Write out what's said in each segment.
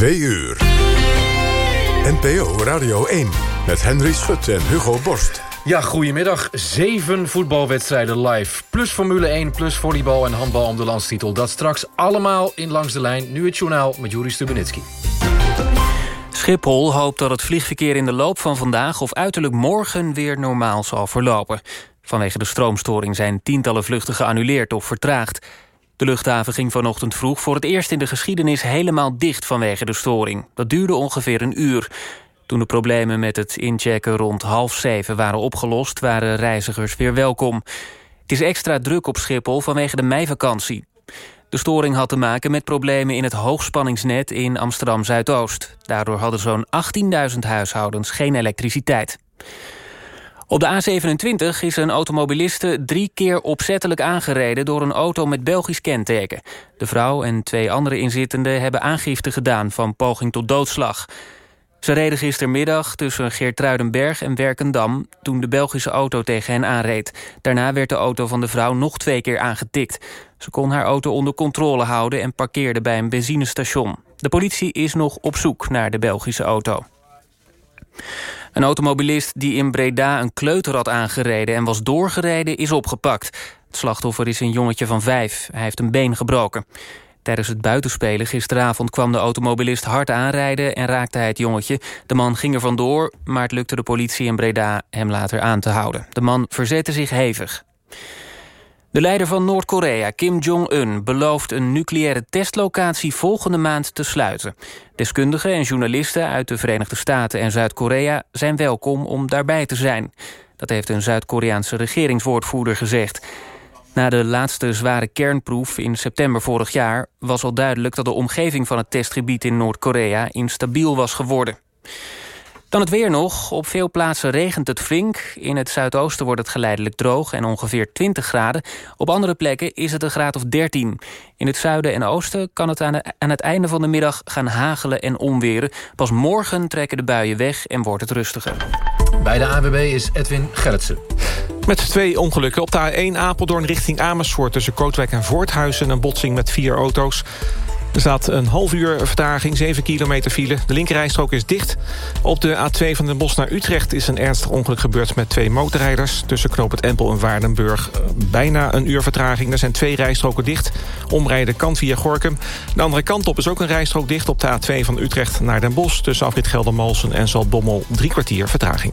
2 uur. NPO Radio 1 met Henry Schut en Hugo Borst. Ja, goedemiddag. Zeven voetbalwedstrijden live. Plus Formule 1, plus volleybal en handbal om de landstitel. Dat straks allemaal in Langs de Lijn. Nu het journaal met Juri Stubenitski. Schiphol hoopt dat het vliegverkeer in de loop van vandaag... of uiterlijk morgen weer normaal zal verlopen. Vanwege de stroomstoring zijn tientallen vluchten geannuleerd of vertraagd. De luchthaven ging vanochtend vroeg voor het eerst in de geschiedenis... helemaal dicht vanwege de storing. Dat duurde ongeveer een uur. Toen de problemen met het inchecken rond half zeven waren opgelost... waren reizigers weer welkom. Het is extra druk op Schiphol vanwege de meivakantie. De storing had te maken met problemen in het hoogspanningsnet in Amsterdam-Zuidoost. Daardoor hadden zo'n 18.000 huishoudens geen elektriciteit. Op de A27 is een automobiliste drie keer opzettelijk aangereden... door een auto met Belgisch kenteken. De vrouw en twee andere inzittenden hebben aangifte gedaan... van poging tot doodslag. Ze reden gistermiddag tussen Geertruidenberg en Werkendam... toen de Belgische auto tegen hen aanreed. Daarna werd de auto van de vrouw nog twee keer aangetikt. Ze kon haar auto onder controle houden en parkeerde bij een benzinestation. De politie is nog op zoek naar de Belgische auto. Een automobilist die in Breda een kleuter had aangereden... en was doorgereden, is opgepakt. Het slachtoffer is een jongetje van vijf. Hij heeft een been gebroken. Tijdens het buitenspelen gisteravond kwam de automobilist hard aanrijden... en raakte hij het jongetje. De man ging er vandoor, maar het lukte de politie in Breda hem later aan te houden. De man verzette zich hevig. De leider van Noord-Korea, Kim Jong-un, belooft een nucleaire testlocatie volgende maand te sluiten. Deskundigen en journalisten uit de Verenigde Staten en Zuid-Korea zijn welkom om daarbij te zijn. Dat heeft een Zuid-Koreaanse regeringswoordvoerder gezegd. Na de laatste zware kernproef in september vorig jaar... was al duidelijk dat de omgeving van het testgebied in Noord-Korea instabiel was geworden. Dan het weer nog. Op veel plaatsen regent het flink. In het zuidoosten wordt het geleidelijk droog en ongeveer 20 graden. Op andere plekken is het een graad of 13. In het zuiden en oosten kan het aan, het einde van de middag gaan hagelen en onweren. Pas morgen trekken de buien weg en wordt het rustiger. Bij de AWB is Edwin Gerritsen. Met twee ongelukken. Op de A1 Apeldoorn richting Amersfoort... tussen Kootwijk en Voorthuizen een botsing met vier auto's. Er staat een half uur vertraging, 7 kilometer file. De linkerrijstrook is dicht. Op de A2 van Den Bosch naar Utrecht is een ernstig ongeluk gebeurd... met twee motorrijders. Tussen Knoop het Empel en Waardenburg eh, bijna een uur vertraging. Er zijn twee rijstroken dicht. Omrijden kan via Gorkum. De andere kant op is ook een rijstrook dicht op de A2 van Utrecht naar Den Bosch... tussen Afrit Geldermalsen en Zaltbommel drie kwartier vertraging.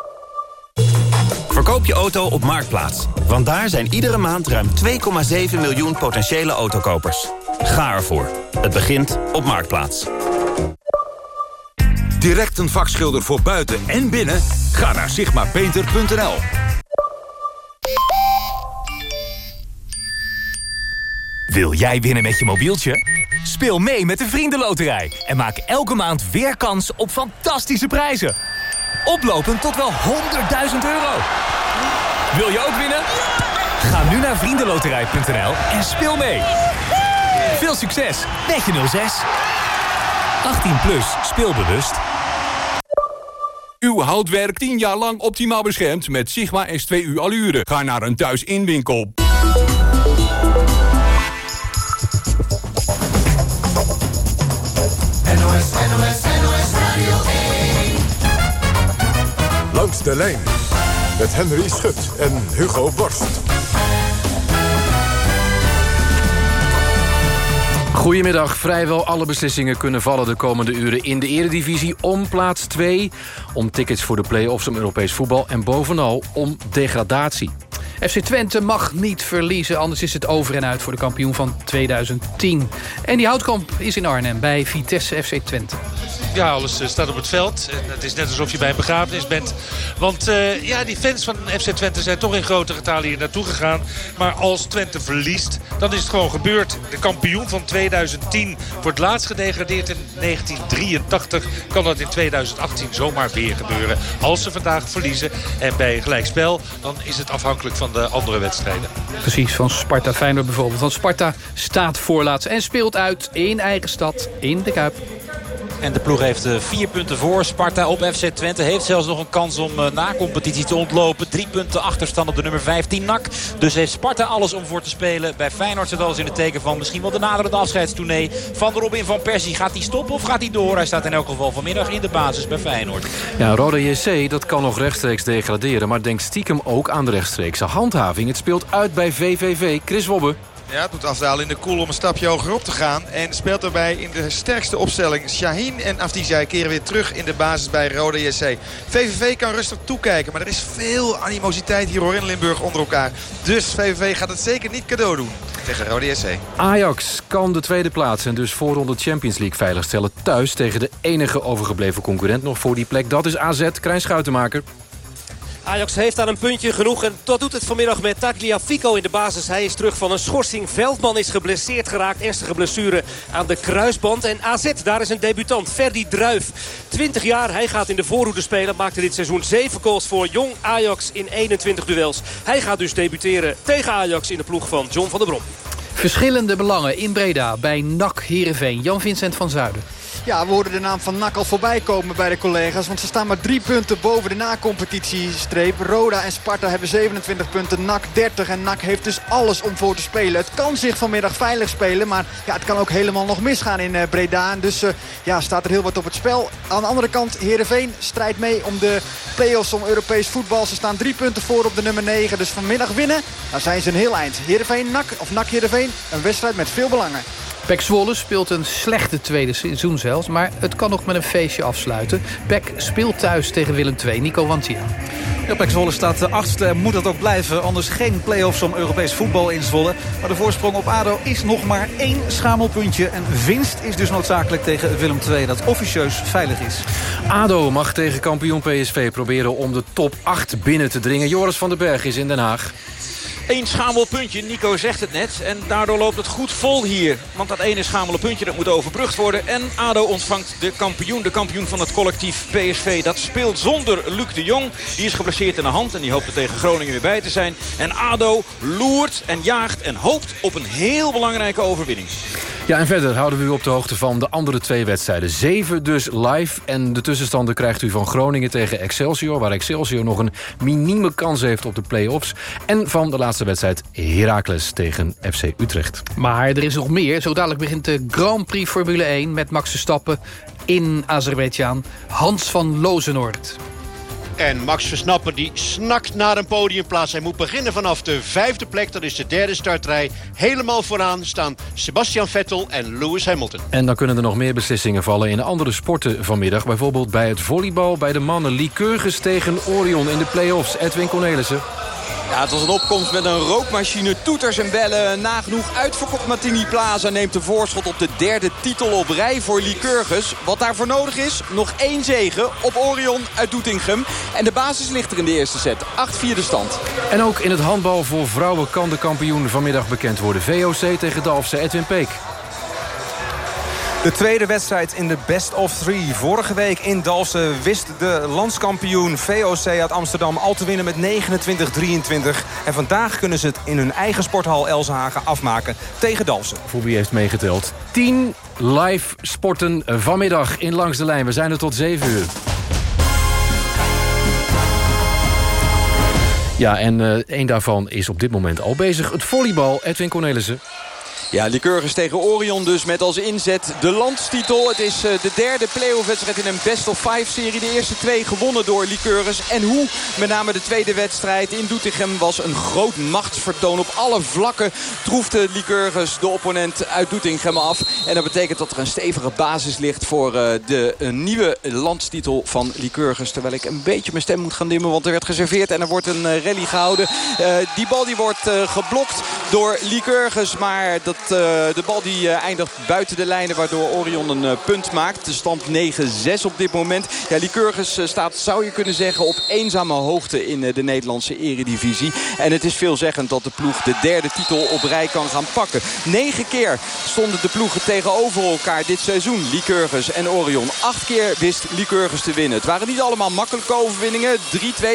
Verkoop je auto op Marktplaats. Want daar zijn iedere maand ruim 2,7 miljoen potentiële autokopers. Ga ervoor. Het begint op Marktplaats. Direct een vakschilder voor buiten en binnen? Ga naar sigmapainter.nl. Wil jij winnen met je mobieltje? Speel mee met de Vriendenloterij en maak elke maand weer kans op fantastische prijzen. Oplopend tot wel 100.000 euro. Wil je ook winnen? Ga nu naar vriendenloterij.nl en speel mee. Veel succes met je 06. 18 plus, speelbewust. Uw houtwerk 10 jaar lang optimaal beschermd met Sigma S2U Allure. Ga naar een thuis-inwinkel. NOS, NOS, NOS Radio 1. Langs de lijn met Henry Schut en Hugo Borst. Goedemiddag. Vrijwel alle beslissingen kunnen vallen de komende uren in de eredivisie om plaats 2. Om tickets voor de play-offs om Europees voetbal en bovenal om degradatie. FC Twente mag niet verliezen, anders is het over en uit voor de kampioen van 2010. En die houtkamp is in Arnhem bij Vitesse FC Twente. Ja, alles eh, staat op het veld. En het is net alsof je bij een begrafenis bent. Want uh, ja, die fans van FC Twente zijn toch in grote getalen hier naartoe gegaan. Maar als Twente verliest, dan is het gewoon gebeurd. De kampioen van 2010 wordt laatst gedegradeerd in 1983. Kan dat in 2018 zomaar weer gebeuren. Als ze vandaag verliezen en bij gelijkspel... dan is het afhankelijk van de andere wedstrijden. Precies, van Sparta Feyenoord bijvoorbeeld. Want Sparta staat voorlaatst en speelt uit in eigen stad in de Kuip. En de ploeg heeft eh, vier punten voor. Sparta op FC Twente heeft zelfs nog een kans om eh, na competitie te ontlopen. Drie punten achterstand op de nummer 15 NAC. Dus heeft Sparta alles om voor te spelen. Bij Feyenoord zit alles in het teken van misschien wel de naderende afscheidstournee van Robin van Persie. Gaat hij stoppen of gaat hij door? Hij staat in elk geval vanmiddag in de basis bij Feyenoord. Ja, Rode JC dat kan nog rechtstreeks degraderen. Maar denkt stiekem ook aan de rechtstreekse handhaving. Het speelt uit bij VVV. Chris Wobbe. Ja, het moet afdalen in de koel om een stapje hoger op te gaan. En speelt daarbij in de sterkste opstelling. Shaheen en Afdijay keren weer terug in de basis bij Rode JC. VVV kan rustig toekijken. Maar er is veel animositeit hier hoor in Limburg onder elkaar. Dus VVV gaat het zeker niet cadeau doen tegen Rode JC. Ajax kan de tweede plaats en dus voorronde Champions League veiligstellen thuis... tegen de enige overgebleven concurrent nog voor die plek. Dat is AZ, Krijn Schuitenmaker. Ajax heeft aan een puntje genoeg. En dat doet het vanmiddag met Tagliafico in de basis. Hij is terug van een schorsing. Veldman is geblesseerd geraakt. Ernstige blessure aan de kruisband. En AZ, daar is een debutant. Ferdi Druif. 20 jaar, hij gaat in de voorhoede spelen. Maakte dit seizoen 7 goals voor Jong Ajax in 21 duels. Hij gaat dus debuteren tegen Ajax in de ploeg van John van der Brom. Verschillende belangen in Breda bij NAC Heerenveen. Jan-Vincent van Zuiden. Ja, we hoorden de naam van NAC al voorbij komen bij de collega's. Want ze staan maar drie punten boven de na-competitiestreep. Roda en Sparta hebben 27 punten, NAC 30. En NAC heeft dus alles om voor te spelen. Het kan zich vanmiddag veilig spelen. Maar ja, het kan ook helemaal nog misgaan in uh, Breda. Dus uh, ja, staat er heel wat op het spel. Aan de andere kant, Heerenveen strijdt mee om de play-offs om Europees voetbal. Ze staan drie punten voor op de nummer 9. Dus vanmiddag winnen, dan zijn ze een heel eind. Heerenveen, NAC of NAC Heerenveen, een wedstrijd met veel belangen. Pek Zwolle speelt een slechte tweede seizoen zelfs. Maar het kan nog met een feestje afsluiten. Pek speelt thuis tegen Willem II. Nico Wantia. Ja, Pek Zwolle staat de achtste en moet dat ook blijven. Anders geen play-offs om Europees voetbal in Zwolle. Maar de voorsprong op ADO is nog maar één schamelpuntje. En winst is dus noodzakelijk tegen Willem II dat officieus veilig is. ADO mag tegen kampioen PSV proberen om de top 8 binnen te dringen. Joris van den Berg is in Den Haag. Eén schamel puntje, Nico zegt het net. En daardoor loopt het goed vol hier. Want dat ene schamele puntje dat moet overbrugd worden. En ADO ontvangt de kampioen, de kampioen van het collectief PSV. Dat speelt zonder Luc de Jong. Die is geblesseerd in de hand en die hoopt er tegen Groningen weer bij te zijn. En ADO loert en jaagt en hoopt op een heel belangrijke overwinning. Ja, en verder houden we u op de hoogte van de andere twee wedstrijden. Zeven dus live. En de tussenstanden krijgt u van Groningen tegen Excelsior... waar Excelsior nog een minieme kans heeft op de play-offs. En van de laatste wedstrijd Heracles tegen FC Utrecht. Maar er is nog meer. Zo dadelijk begint de Grand Prix Formule 1... met Max Verstappen in Azerbeidzjan. Hans van Lozenoord. En Max Versnappen die snakt naar een podiumplaats. Hij moet beginnen vanaf de vijfde plek. Dat is de derde startrij. Helemaal vooraan staan Sebastian Vettel en Lewis Hamilton. En dan kunnen er nog meer beslissingen vallen in andere sporten vanmiddag. Bijvoorbeeld bij het volleybal bij de mannen. Lycurgus tegen Orion in de play-offs. Edwin Cornelissen. Ja, het was een opkomst met een rookmachine, toeters en bellen. Nagenoeg uitverkocht Martini Plaza neemt de voorschot op de derde titel op rij voor Lycurgus. Wat daarvoor nodig is, nog één zegen op Orion uit Doetinchem. En de basis ligt er in de eerste set. 8-4 de stand. En ook in het handbal voor vrouwen kan de kampioen vanmiddag bekend worden. VOC tegen Dalfse Edwin Peek. De tweede wedstrijd in de best of three. Vorige week in Dalsen wist de landskampioen VOC uit Amsterdam al te winnen met 29-23. En vandaag kunnen ze het in hun eigen sporthal Elsenhagen afmaken tegen Dalsen. Voor wie heeft meegeteld? 10 live sporten vanmiddag in Langs de Lijn. We zijn er tot 7 uur. Ja, en uh, één daarvan is op dit moment al bezig. Het volleybal, Edwin Cornelissen. Ja, Lycurgus tegen Orion dus met als inzet de landstitel. Het is de derde play-off wedstrijd in een best-of-five-serie. De eerste twee gewonnen door Lycurgus. En hoe, met name de tweede wedstrijd in Doetinchem... was een groot machtsvertoon. Op alle vlakken troefde Lycurgus de opponent uit Doetinchem af. En dat betekent dat er een stevige basis ligt... voor de nieuwe landstitel van Lycurgus. Terwijl ik een beetje mijn stem moet gaan dimmen, want er werd geserveerd... en er wordt een rally gehouden. die bal die wordt geblokt door Lycurgus. Maar dat, de bal die eindigt buiten de lijnen... waardoor Orion een punt maakt. De stand 9-6 op dit moment. Ja, Lycurgus staat, zou je kunnen zeggen, op eenzame hoogte in de Nederlandse eredivisie. En het is veelzeggend dat de ploeg de derde titel op rij kan gaan pakken. Negen keer stonden de ploegen tegenover elkaar dit seizoen. Lycurgus en Orion. Acht keer wist Lycurgus te winnen. Het waren niet allemaal makkelijke overwinningen. 3-2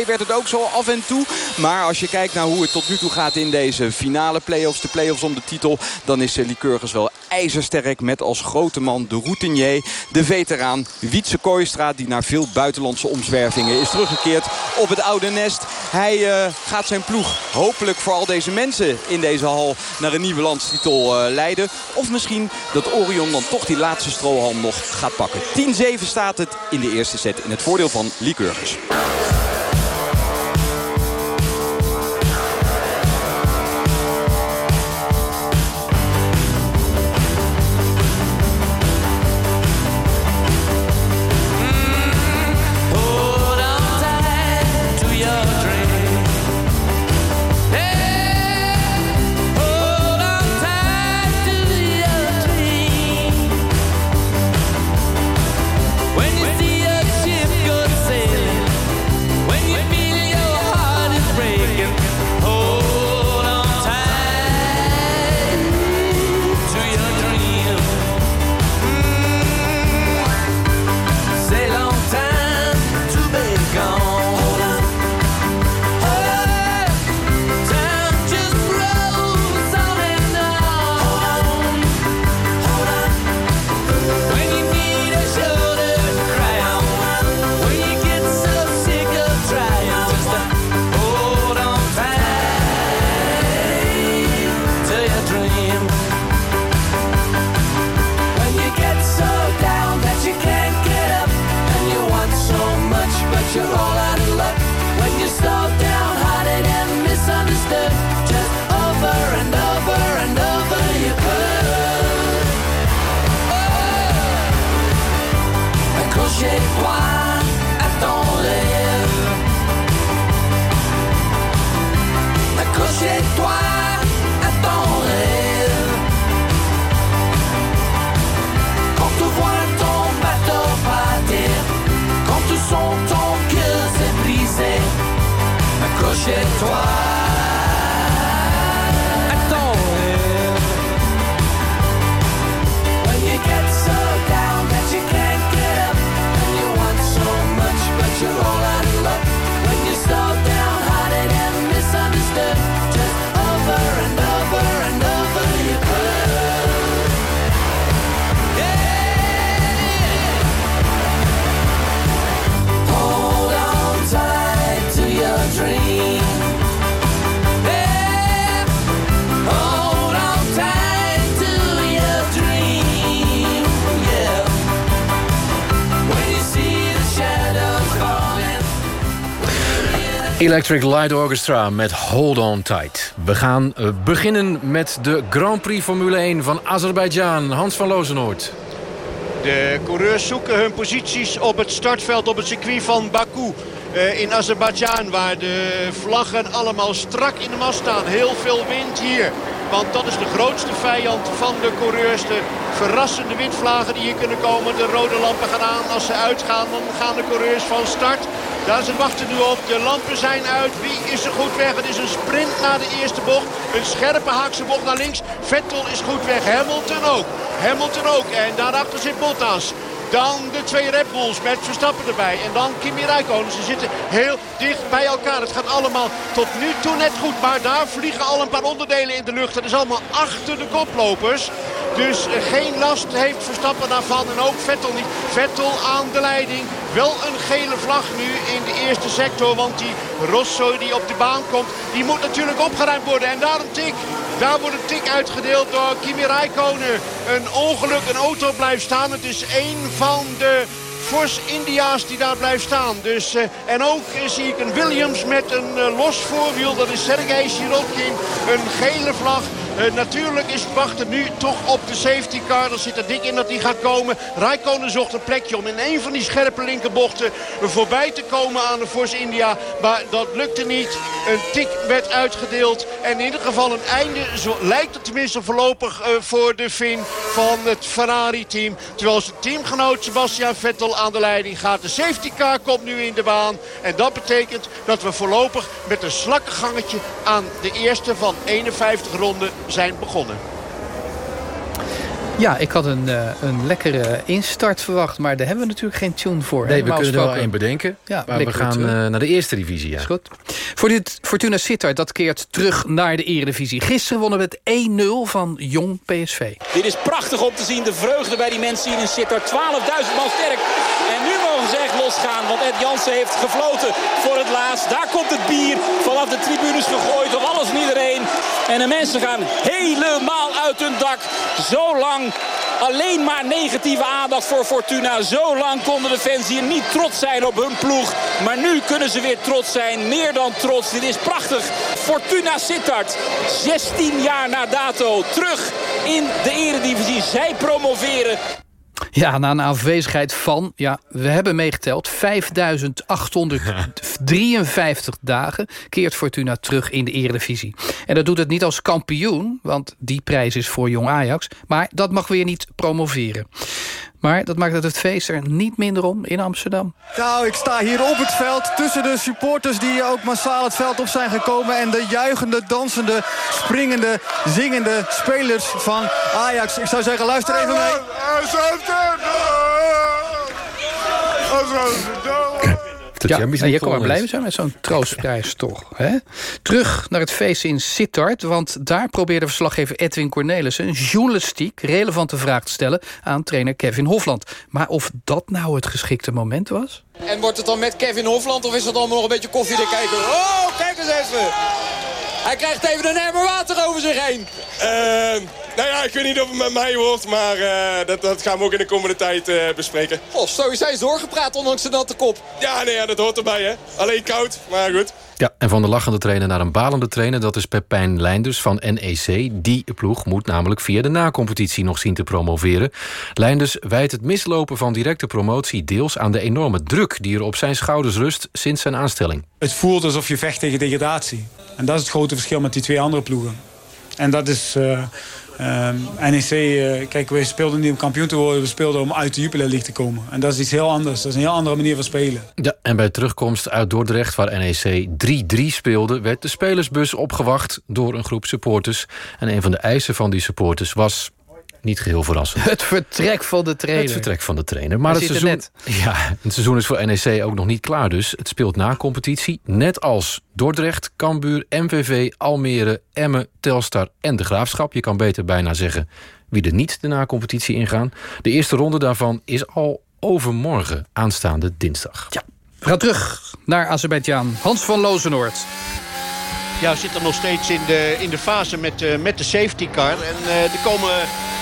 werd het ook zo af en toe. Maar als je kijkt naar hoe het tot nu toe gaat in deze finale play-offs, de play-offs om de titel, dan is Lycurgus wel ijzersterk met als grote man de routinier, de veteraan Wietse Kooistra... die naar veel buitenlandse omzwervingen is teruggekeerd op het oude nest. Hij uh, gaat zijn ploeg hopelijk voor al deze mensen in deze hal... naar een nieuwe landstitel uh, leiden. Of misschien dat Orion dan toch die laatste strohalm nog gaat pakken. 10-7 staat het in de eerste set in het voordeel van Lycurgus. Electric Light Orchestra met Hold On Tight. We gaan uh, beginnen met de Grand Prix Formule 1 van Azerbeidzjan. Hans van Lozenoord. De coureurs zoeken hun posities op het startveld op het circuit van Baku. Uh, in Azerbeidzjan waar de vlaggen allemaal strak in de mast staan. Heel veel wind hier. Want dat is de grootste vijand van de coureurs. De verrassende windvlagen die hier kunnen komen. De rode lampen gaan aan. Als ze uitgaan dan gaan de coureurs van start. Daar ze wachten nu op. De lampen zijn uit. Wie is er goed weg? Het is een sprint na de eerste bocht. Een scherpe haakse bocht naar links. Vettel is goed weg. Hamilton ook. Hamilton ook. En daarachter zit Bottas. Dan de twee Red Bulls met Verstappen erbij. En dan Kimi Räikkönen. Ze zitten heel dicht bij elkaar. Het gaat allemaal tot nu toe net goed. Maar daar vliegen al een paar onderdelen in de lucht. Dat is allemaal achter de koplopers. Dus geen last heeft Verstappen daarvan. En ook Vettel niet. Vettel aan de leiding. Wel een gele vlag nu in de eerste sector. Want die Rosso die op de baan komt, die moet natuurlijk opgeruimd worden. En daar een tik Daar wordt een tik uitgedeeld door Kimi Räikkönen. Een ongeluk, een auto blijft staan. Het is één van de Force India's die daar blijft staan. Dus, uh, en ook uh, zie ik een Williams met een uh, los voorwiel. Dat is Sergej Sirotkin. Een gele vlag. Uh, natuurlijk is het nu toch op de safety car. Dat zit er dik in dat die gaat komen. Rijkonen zocht een plekje om in een van die scherpe linkerbochten voorbij te komen aan de Force India. Maar dat lukte niet. Een tik werd uitgedeeld. En in ieder geval een einde, zo lijkt het tenminste voorlopig uh, voor de Fin van het Ferrari-team. Terwijl zijn teamgenoot Sebastian Vettel aan de leiding gaat. De safety car komt nu in de baan. En dat betekent dat we voorlopig met een slakkengangetje aan de eerste van 51 ronden zijn begonnen. Ja, ik had een, uh, een lekkere instart verwacht, maar daar hebben we natuurlijk geen tune voor. Nee, we kunnen er wel één bedenken. Ja, maar we gaan uh, naar de eerste divisie. Ja. Is goed. Voor dit Fortuna Sittard, dat keert terug naar de eredivisie. Gisteren wonnen we het 1-0 van Jong PSV. Dit is prachtig om te zien, de vreugde bij die mensen hier in Sittard. 12.000 man sterk. En nu mogen ze echt losgaan, want Ed Jansen heeft gefloten voor het laatst. Daar komt het bier vanaf de tribunes gegooid op alles en iedereen. En de mensen gaan helemaal uit hun dak. Zo lang alleen maar negatieve aandacht voor Fortuna. Zo lang konden de fans hier niet trots zijn op hun ploeg. Maar nu kunnen ze weer trots zijn. Meer dan trots. Dit is prachtig. Fortuna Sittard. 16 jaar na dato. Terug in de eredivisie. Zij promoveren. Ja, na een afwezigheid van, ja, we hebben meegeteld... 5.853 dagen keert Fortuna terug in de eredivisie. En dat doet het niet als kampioen, want die prijs is voor Jong Ajax... maar dat mag weer niet promoveren. Maar dat maakt het het feest er niet minder om in Amsterdam. Nou, ik sta hier op het veld tussen de supporters die ook massaal het veld op zijn gekomen... en de juichende, dansende, springende, zingende spelers van Ajax. Ik zou zeggen, luister even mee. Ja, en je kan maar blij zijn met zo'n troostprijs toch. Hè? Terug naar het feest in Sittard. Want daar probeerde verslaggever Edwin Cornelissen... een journalistiek relevante vraag te stellen aan trainer Kevin Hofland. Maar of dat nou het geschikte moment was? En wordt het dan met Kevin Hofland of is het allemaal nog een beetje koffie te kijken? Oh, kijk eens even! Hij krijgt even een emmer water over zich heen. Uh, nou ja, ik weet niet of het met mij wordt, maar uh, dat, dat, gaan we ook in de komende tijd uh, bespreken. Oh, zo is hij doorgepraat ondanks de natte kop. Ja, nee, ja, dat hoort erbij, hè. Alleen koud, maar goed. Ja, en van de lachende trainer naar een balende trainer... dat is Pepijn Leinders van NEC. Die ploeg moet namelijk via de na-competitie nog zien te promoveren. Leinders wijt het mislopen van directe promotie... deels aan de enorme druk die er op zijn schouders rust sinds zijn aanstelling. Het voelt alsof je vecht tegen degradatie. En dat is het grote verschil met die twee andere ploegen. En dat is... Uh, uh, NEC, uh, kijk, we speelden niet om kampioen te worden. We speelden om uit de Jupiler League te komen. En dat is iets heel anders. Dat is een heel andere manier van spelen. Ja, en bij terugkomst uit Dordrecht, waar NEC 3-3 speelde... werd de spelersbus opgewacht door een groep supporters. En een van de eisen van die supporters was niet geheel verrassend. Het vertrek van de trainer. Het vertrek van de trainer. Maar het seizoen, net. Ja, het seizoen is voor NEC ook nog niet klaar dus. Het speelt na competitie, net als Dordrecht, Cambuur, MVV, Almere, Emmen, Telstar en de Graafschap. Je kan beter bijna zeggen wie er niet de na-competitie ingaan. De eerste ronde daarvan is al overmorgen, aanstaande dinsdag. Ja, we gaan terug naar Azerbeidzjan. Hans van Lozenoord. Ja, zit er nog steeds in de, in de fase met, uh, met de safety car. En uh, er komen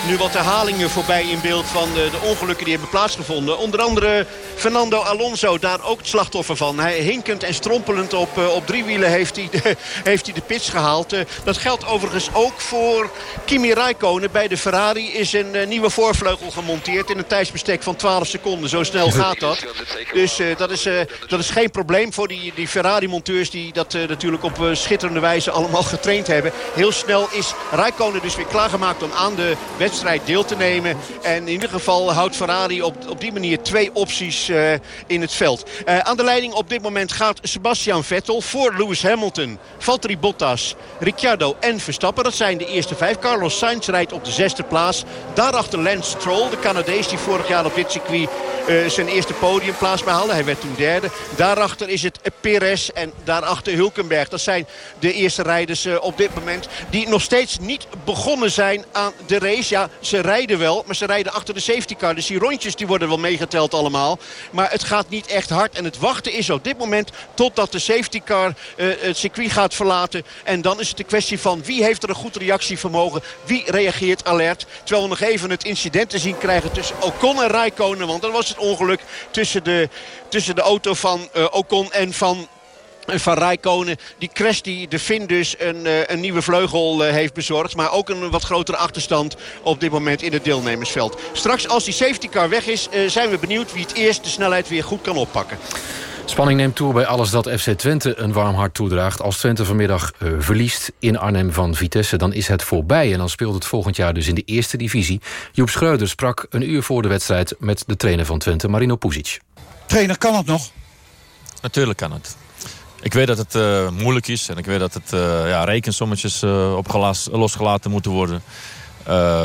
nu wat herhalingen voorbij in beeld van de, de, ongelukken die hebben plaatsgevonden. Onder andere Fernando Alonso, daar ook het slachtoffer van. Hij hinkend en strompelend op, uh, op drie wielen heeft hij de, heeft hij de pits gehaald. dat geldt overigens ook voor Kimi Räikkönen. Bij de Ferrari is een nieuwe voorvleugel gemonteerd in een tijdsbestek van 12 seconden. Zo snel gaat dat. Dus dat, is, dat is geen probleem voor die, die Ferrari-monteurs die dat natuurlijk op schitterende wijze allemaal getraind hebben. Heel snel is Räikkönen dus weer klaargemaakt om aan de wedstrijd deel te nemen. En in ieder geval houdt Ferrari op, op die manier twee opties uh, in het veld. Uh, aan de leiding op dit moment gaat Sebastian Vettel voor Lewis Hamilton, Valtteri Bottas, Ricciardo en Verstappen. Dat zijn de eerste vijf. Carlos Sainz rijdt op de zesde plaats. Daarachter Lance Stroll, de Canadees die vorig jaar op dit circuit uh, zijn eerste podiumplaats behaalde. Hij werd toen derde. Daarachter is het Perez en daarachter Hulkenberg. Dat zijn de eerste rijders op dit moment. Die nog steeds niet begonnen zijn aan de race. Ja, ze rijden wel, maar ze rijden achter de safety car. Dus die rondjes die worden wel meegeteld allemaal. Maar het gaat niet echt hard. En het wachten is op dit moment totdat de safety car het circuit gaat verlaten. En dan is het de kwestie van wie heeft er een goed reactievermogen. Wie reageert alert. Terwijl we nog even het incident te zien krijgen tussen Ocon en Raikkonen. Want dan was het ongeluk tussen de, tussen de auto van uh, Ocon en van van Rijkonen. Die crash die de Finn dus een, uh, een nieuwe vleugel uh, heeft bezorgd. Maar ook een wat grotere achterstand op dit moment in het deelnemersveld. Straks als die safety car weg is uh, zijn we benieuwd wie het eerst de snelheid weer goed kan oppakken. Spanning neemt toe bij alles dat FC Twente een warm hart toedraagt. Als Twente vanmiddag uh, verliest in Arnhem van Vitesse, dan is het voorbij. En dan speelt het volgend jaar dus in de eerste divisie. Joep Schreuder sprak een uur voor de wedstrijd met de trainer van Twente, Marino Puzic. Trainer, kan het nog? Natuurlijk kan het. Ik weet dat het uh, moeilijk is en ik weet dat het uh, ja, rekensommetjes losgelaten moeten worden.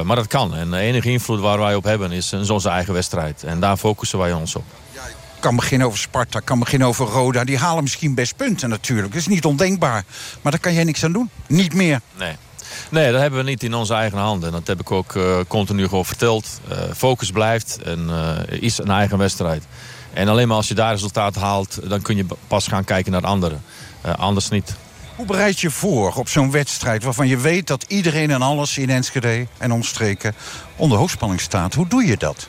maar dat kan. En de enige invloed waar wij op hebben is, is onze eigen wedstrijd. En daar focussen wij ons op kan beginnen over Sparta, kan beginnen over Roda. Die halen misschien best punten natuurlijk. Dat is niet ondenkbaar. Maar daar kan jij niks aan doen. Niet meer. Nee. Nee, dat hebben we niet in onze eigen handen. Dat heb ik ook continu gewoon verteld. Focus blijft en is een eigen wedstrijd. En alleen maar als je daar resultaten haalt... dan kun je pas gaan kijken naar anderen. anders niet. Hoe bereid je voor op zo'n wedstrijd... waarvan je weet dat iedereen en alles in Enschede en omstreken... onder hoogspanning staat? Hoe doe je dat?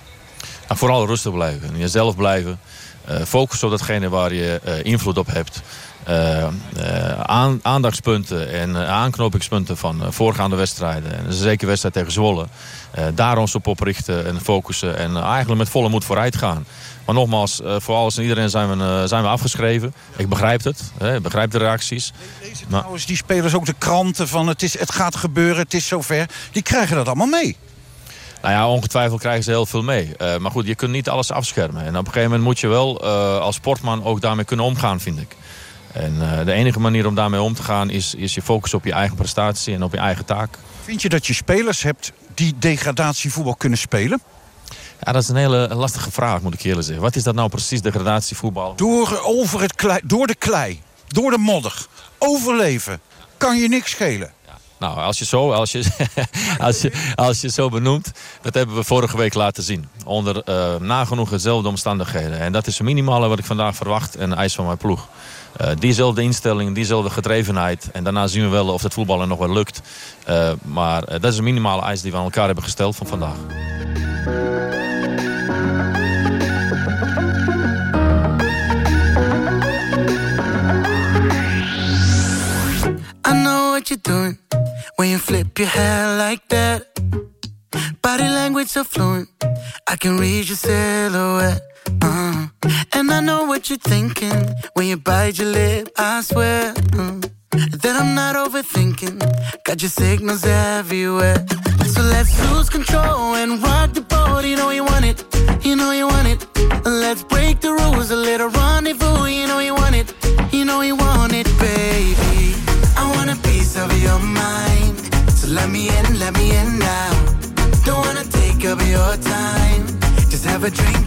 Nou, vooral rustig blijven. En jezelf blijven. Eh, focus op datgene waar je eh, invloed op hebt. Uh, aan, aandachtspunten en aanknopingspunten van voorgaande wedstrijden. En zeker wedstrijd tegen Zwolle. daar ons op oprichten en focussen. En eigenlijk met volle moed vooruit gaan. Maar nogmaals, voor alles en iedereen zijn we, zijn we afgeschreven. Ik begrijp het. Hè, ik begrijp de reacties. Lezen trouwens die spelers ook de kranten van het, is, het gaat gebeuren, het is zover. Die krijgen dat allemaal mee. Nou ja, ongetwijfeld krijgen ze heel veel mee. Uh, maar goed, je kunt niet alles afschermen. En op een gegeven moment moet je wel uh, als sportman ook daarmee kunnen omgaan, vind ik. En uh, de enige manier om daarmee om te gaan is, is je focus op je eigen prestatie en op je eigen taak. Vind je dat je spelers hebt die degradatievoetbal kunnen spelen? Ja, dat is een hele lastige vraag, moet ik eerlijk zeggen. Wat is dat nou precies, degradatievoetbal? Door, over het klei, door de klei, door de modder, overleven, kan je niks schelen. Nou, als je, zo, als, je, als, je, als je zo benoemt, dat hebben we vorige week laten zien. Onder uh, nagenoeg dezelfde omstandigheden. En dat is het minimale wat ik vandaag verwacht en eis van mijn ploeg. Uh, diezelfde instelling, diezelfde gedrevenheid. En daarna zien we wel of het voetballen nog wel lukt. Uh, maar dat is een minimale eis die we aan elkaar hebben gesteld van vandaag. I know what you're doing when you flip your hair like that. Body language so fluent, I can read your silhouette. Uh, and I know what you're thinking when you bite your lip. I swear uh, that I'm not overthinking. Got your signals everywhere. So let's lose control and rock the boat. You know you want it, you know you want it. Let's break the rules, a little rendezvous. You know you want it, you know you want it, baby. I want a piece of your mind. So let me in, let me in now. Don't wanna take up your time. Just have a drink, have a drink.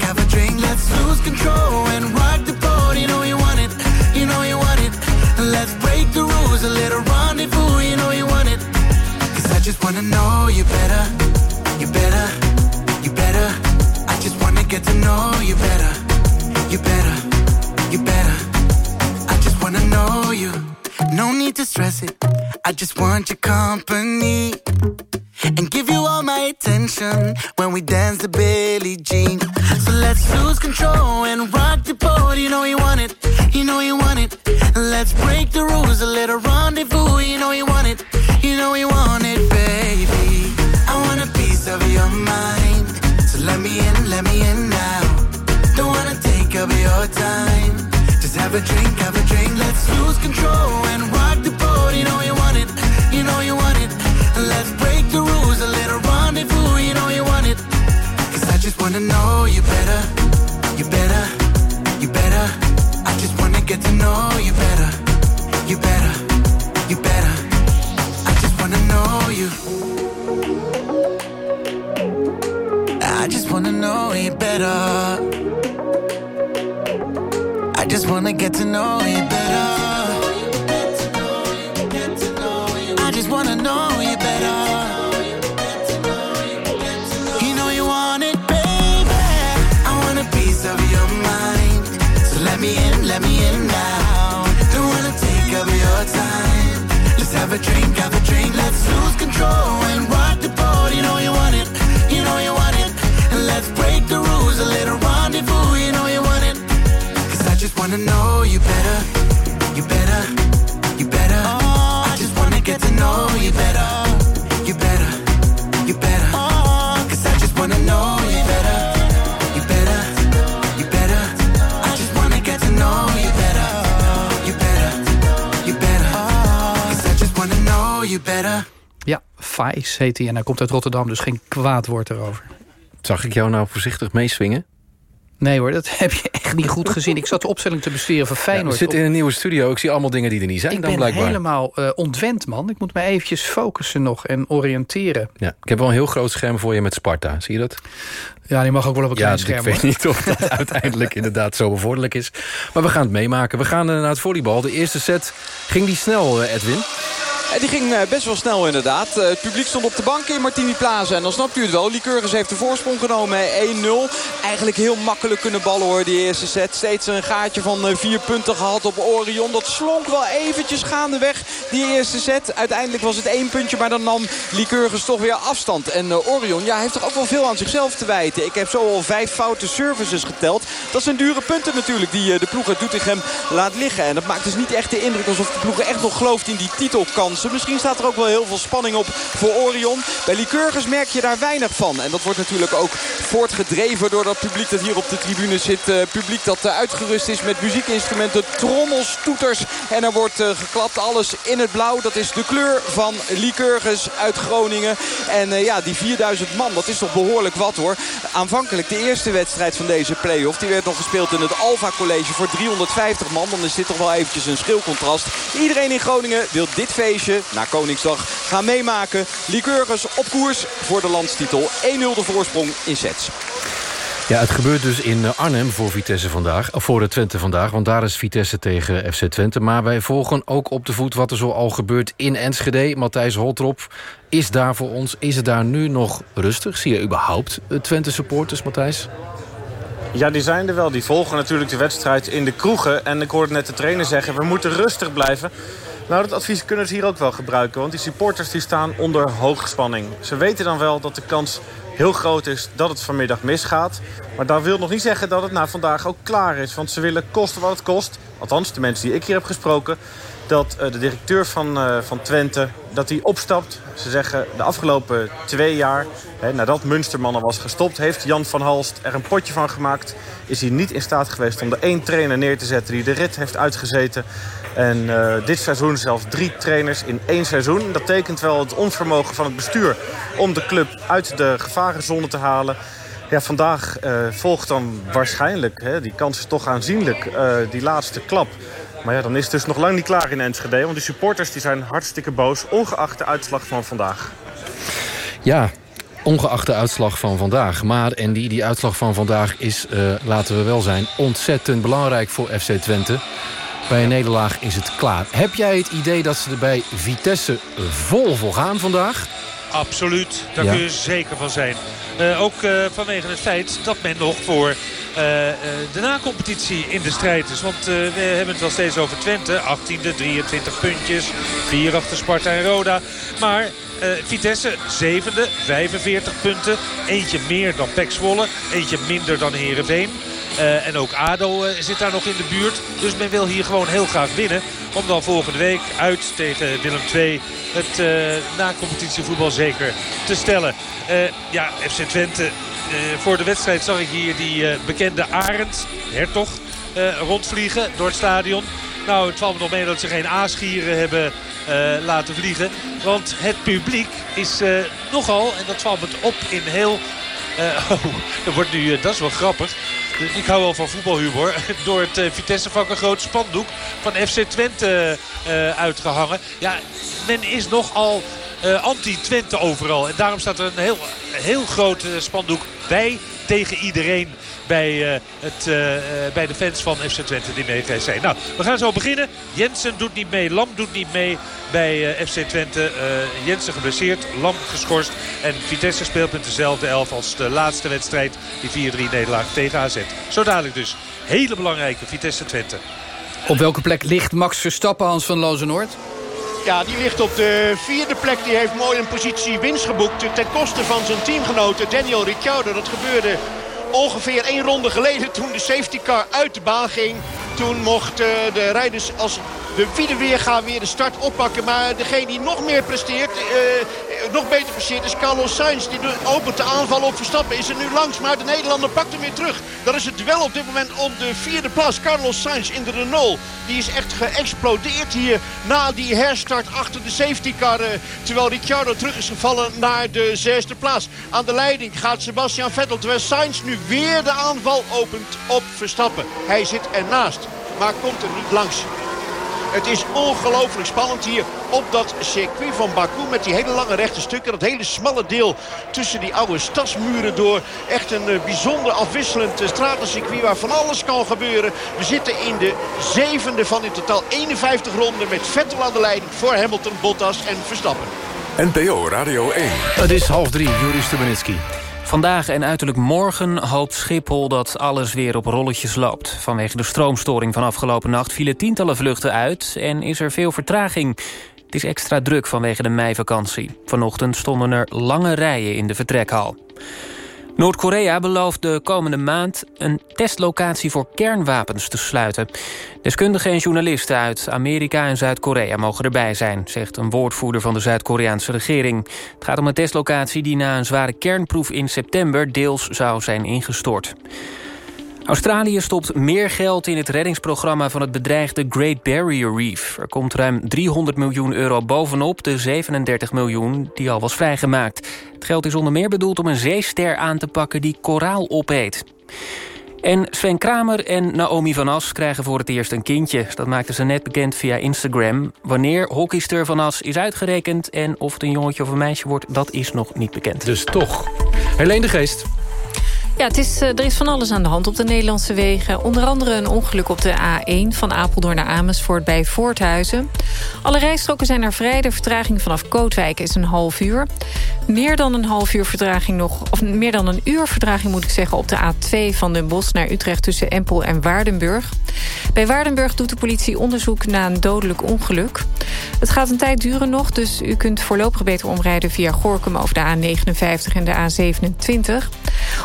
Have a drink, have a drink. Let's lose control and rock the boat. You know you want it, you know you want it. And let's break the rules, a little rendezvous. You know you want it. Cause I just wanna know you better, you better, you better. Oh, I just wanna get to know you better Ja, Fais heet hij en hij komt uit Rotterdam, dus geen kwaad woord erover. Zag ik jou nou voorzichtig meeswingen? Nee hoor, dat heb je echt niet goed gezien. Ik zat de opstelling te bestuderen van Feyenoord. we zitten in een nieuwe studio. Ik zie allemaal dingen die er niet zijn ik dan ben blijkbaar. helemaal uh, ontwend, man. Ik moet me eventjes focussen nog en oriënteren. Ja, ik heb wel een heel groot scherm voor je met Sparta. Zie je dat? Ja, die mag ook wel op een klein ja, scherm. ik weet hoor. niet of dat uiteindelijk inderdaad zo bevorderlijk is. Maar we gaan het meemaken. We gaan uh, naar het volleybal. De eerste set ging die snel, uh, Edwin? En die ging best wel snel inderdaad. Het publiek stond op de bank in Martini Plaza. En dan snapt u het wel. Lycurgus heeft de voorsprong genomen. 1-0. Eigenlijk heel makkelijk kunnen ballen hoor. Die eerste set. Steeds een gaatje van vier punten gehad op Orion. Dat slonk wel eventjes gaandeweg. Die eerste set. Uiteindelijk was het één puntje. Maar dan nam Lycurgus toch weer afstand. En Orion ja, heeft toch ook wel veel aan zichzelf te wijten. Ik heb zo al vijf foute services geteld. Dat zijn dure punten natuurlijk. Die de ploeg uit Doetinchem laat liggen. En dat maakt dus niet echt de indruk alsof de ploeg echt nog gelooft in die titelkans. Misschien staat er ook wel heel veel spanning op voor Orion. Bij Lycurgus merk je daar weinig van. En dat wordt natuurlijk ook voortgedreven door dat publiek dat hier op de tribune zit. Uh, publiek dat uh, uitgerust is met muziekinstrumenten, trommels, toeters. En er wordt uh, geklapt. Alles in het blauw. Dat is de kleur van Lycurgus uit Groningen. En ja, die 4000 man, dat is toch behoorlijk wat hoor. Aanvankelijk de eerste wedstrijd van deze play-off. Die werd nog gespeeld in het Alfa College voor 350 man. Dan is dit toch wel eventjes een schilcontrast. Iedereen in Groningen wil dit feestje na Koningsdag gaan meemaken. Lycurgus op koers voor de landstitel. 1-0 de voorsprong in sets. Ja, het gebeurt dus in Arnhem voor Vitesse vandaag. Of voor de Twente vandaag, want daar is Vitesse tegen FC Twente. Maar wij volgen ook op de voet wat er zo al gebeurt in Enschede. Matthijs Holtrop is daar voor ons. Is het daar nu nog rustig? Zie je überhaupt Twente supporters, Matthijs? Ja, die zijn er wel. Die volgen natuurlijk de wedstrijd in de kroegen. En ik hoorde net de trainer zeggen, we moeten rustig blijven. Nou, dat advies kunnen ze hier ook wel gebruiken. Want die supporters die staan onder hoogspanning. Ze weten dan wel dat de kans heel groot is dat het vanmiddag misgaat. Maar dat wil nog niet zeggen dat het na vandaag ook klaar is. Want ze willen kosten wat het kost. Althans, de mensen die ik hier heb gesproken dat uh, de directeur van, uh, van Twente dat hij opstapt. Ze zeggen de afgelopen twee jaar, hè, nadat Munsterman al was gestopt... heeft Jan van Halst er een potje van gemaakt. Is hij niet in staat geweest om er één trainer neer te zetten... die de rit heeft uitgezeten. En uh, dit seizoen zelfs drie trainers in één seizoen. Dat tekent wel het onvermogen van het bestuur... om de club uit de gevarenzone te halen... Ja, vandaag volgt dan waarschijnlijk, hè, die kans is toch aanzienlijk, die laatste klap... Maar ja, dan is het dus nog lang niet klaar in Enschede. Want de supporters die zijn hartstikke boos, ongeacht de uitslag van vandaag. Ja, ongeacht de uitslag van vandaag. Maar, en die, die uitslag van vandaag is, laten we wel zijn... ontzettend belangrijk voor FC Twente. Bij een nederlaag is het klaar. Heb jij het idee dat ze er bij Vitesse vol voor gaan vandaag? Absoluut, daar ja. kun je zeker van zijn. Uh, ook uh, vanwege het feit dat men nog voor uh, de na-competitie in de strijd is. Want we hebben het wel steeds over Twente. 18e, 23 puntjes. 4 achter Sparta en Roda. Maar Vitesse, zevende, 45 punten. Eentje meer dan Pek Zwolle. Eentje minder dan Heerenveen. Uh, en ook ADO uh, zit daar nog in de buurt. Dus men wil hier gewoon heel graag winnen. Om dan volgende week uit tegen Willem II het uh, na-competitievoetbal zeker te stellen. ja, FC Twente. voor de wedstrijd zag ik hier die bekende Arend, Hertog, rondvliegen door het stadion. Nou, het valt me nog mee dat ze geen aasgieren hebben laten vliegen. Want het publiek is nogal, en dat valt me op in heel... oh, er wordt nu, dat is wel grappig. Ik hou wel van voetbalhumor. Door het uh, Vitesse-vak een groot spandoek van FC Twente uh, uitgehangen. Ja, men is nogal uh, anti-Twente overal. En daarom staat er een heel, heel groot spandoek bij tegen iedereen bij, uh, het, uh, bij de fans van FC Twente die mee zijn. Nou, we gaan zo beginnen. Jensen doet niet mee, Lam doet niet mee bij FC Twente. Jensen geblesseerd, Lam geschorst. En Vitesse speelt met dezelfde elf als de laatste wedstrijd. Die 4-3 nederlaag tegen AZ. Zo dadelijk dus. Hele belangrijke Vitesse Twente. Op welke plek ligt Max Verstappen, Hans van Lozenoord? Ja, die ligt op de vierde plek. Die heeft mooi een positie winst geboekt ten koste van zijn teamgenoten Daniel Ricciardo. Dat gebeurde ongeveer één ronde geleden toen de safety car uit de baan ging. Toen mochten de rijders als de Wiedeweerga weer de start oppakken. Maar degene die nog meer presteert, eh, nog beter presteert, is Carlos Sainz. Die opent de aanval op Verstappen. Is er nu langs, maar de Nederlander pakt hem weer terug. Dat is het duel op dit moment om de vierde plaats. Carlos Sainz in de Renault. Die is echt geëxplodeerd hier na die herstart achter de safety car. Eh, terwijl Ricciardo terug is gevallen naar de zesde plaats. Aan de leiding gaat Sebastian Vettel. Terwijl Sainz nu weer de aanval opent op Verstappen. Hij zit ernaast, maar komt er niet langs. Het is ongelooflijk spannend hier op dat circuit van Baku. Met die hele lange rechte stukken. Dat hele smalle deel tussen die oude stadsmuren door. Echt een eh, bijzonder afwisselend uh, stratencircuit waar van alles kan gebeuren. We zitten in de zevende van in totaal 51 ronden. Met Vettel aan de leiding voor Hamilton, Bottas en Verstappen. NPO Radio 1. Het is half drie, Juri Stubenitski. Vandaag en uiterlijk morgen hoopt Schiphol dat alles weer op rolletjes loopt. Vanwege de stroomstoring van afgelopen nacht vielen tientallen vluchten uit... en is er veel vertraging. Het is extra druk vanwege de meivakantie. Vanochtend stonden er lange rijen in de vertrekhal. Noord-Korea belooft de komende maand een testlocatie voor kernwapens te sluiten. Deskundigen en journalisten uit Amerika en Zuid-Korea mogen erbij zijn, zegt een woordvoerder van de Zuid-Koreaanse regering. Het gaat om een testlocatie die na een zware kernproef in september deels zou zijn ingestort. Australië stopt meer geld in het reddingsprogramma van het bedreigde Great Barrier Reef. Er komt ruim 300 miljoen euro bovenop de 37 miljoen die al was vrijgemaakt. Het geld is onder meer bedoeld om een zeester aan te pakken die koraal opeet. En Sven Kramer en Naomi van As krijgen voor het eerst een kindje. Dat maakten ze net bekend via Instagram. Wanneer hockeyster van As is uitgerekend... en of het een jongetje of een meisje wordt, dat is nog niet bekend. Dus toch. Helene de Geest. Ja, het is, eh, er is van alles aan de hand op de Nederlandse wegen. Onder andere een ongeluk op de A1 van Apeldoorn naar Amersfoort bij Voorthuizen. Alle rijstroken zijn er vrij. De vertraging vanaf Kootwijk is een half uur. Meer dan een half uur vertraging nog, of meer dan een uur vertraging moet ik zeggen... op de A2 van Den Bosch naar Utrecht tussen Empel en Waardenburg. Bij Waardenburg doet de politie onderzoek na een dodelijk ongeluk. Het gaat een tijd duren nog, dus u kunt voorlopig beter omrijden... via Gorkum over de A59 en de A27.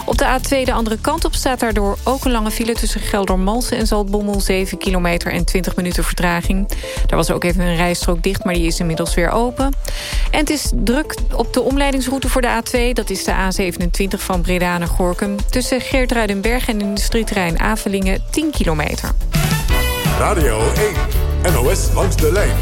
Op de A2 de andere kant op staat daardoor ook een lange file... tussen Geldermalsen en Zaltbommel, 7 kilometer en 20 minuten vertraging. Daar was ook even een rijstrook dicht, maar die is inmiddels weer open. En het is druk op de omleidingsroute voor de A2. Dat is de A27 van Breda naar Gorkum. Tussen Geertruidenberg en industrieterrein Avelingen 10 kilometer. Radio 1, NOS langs de lijn.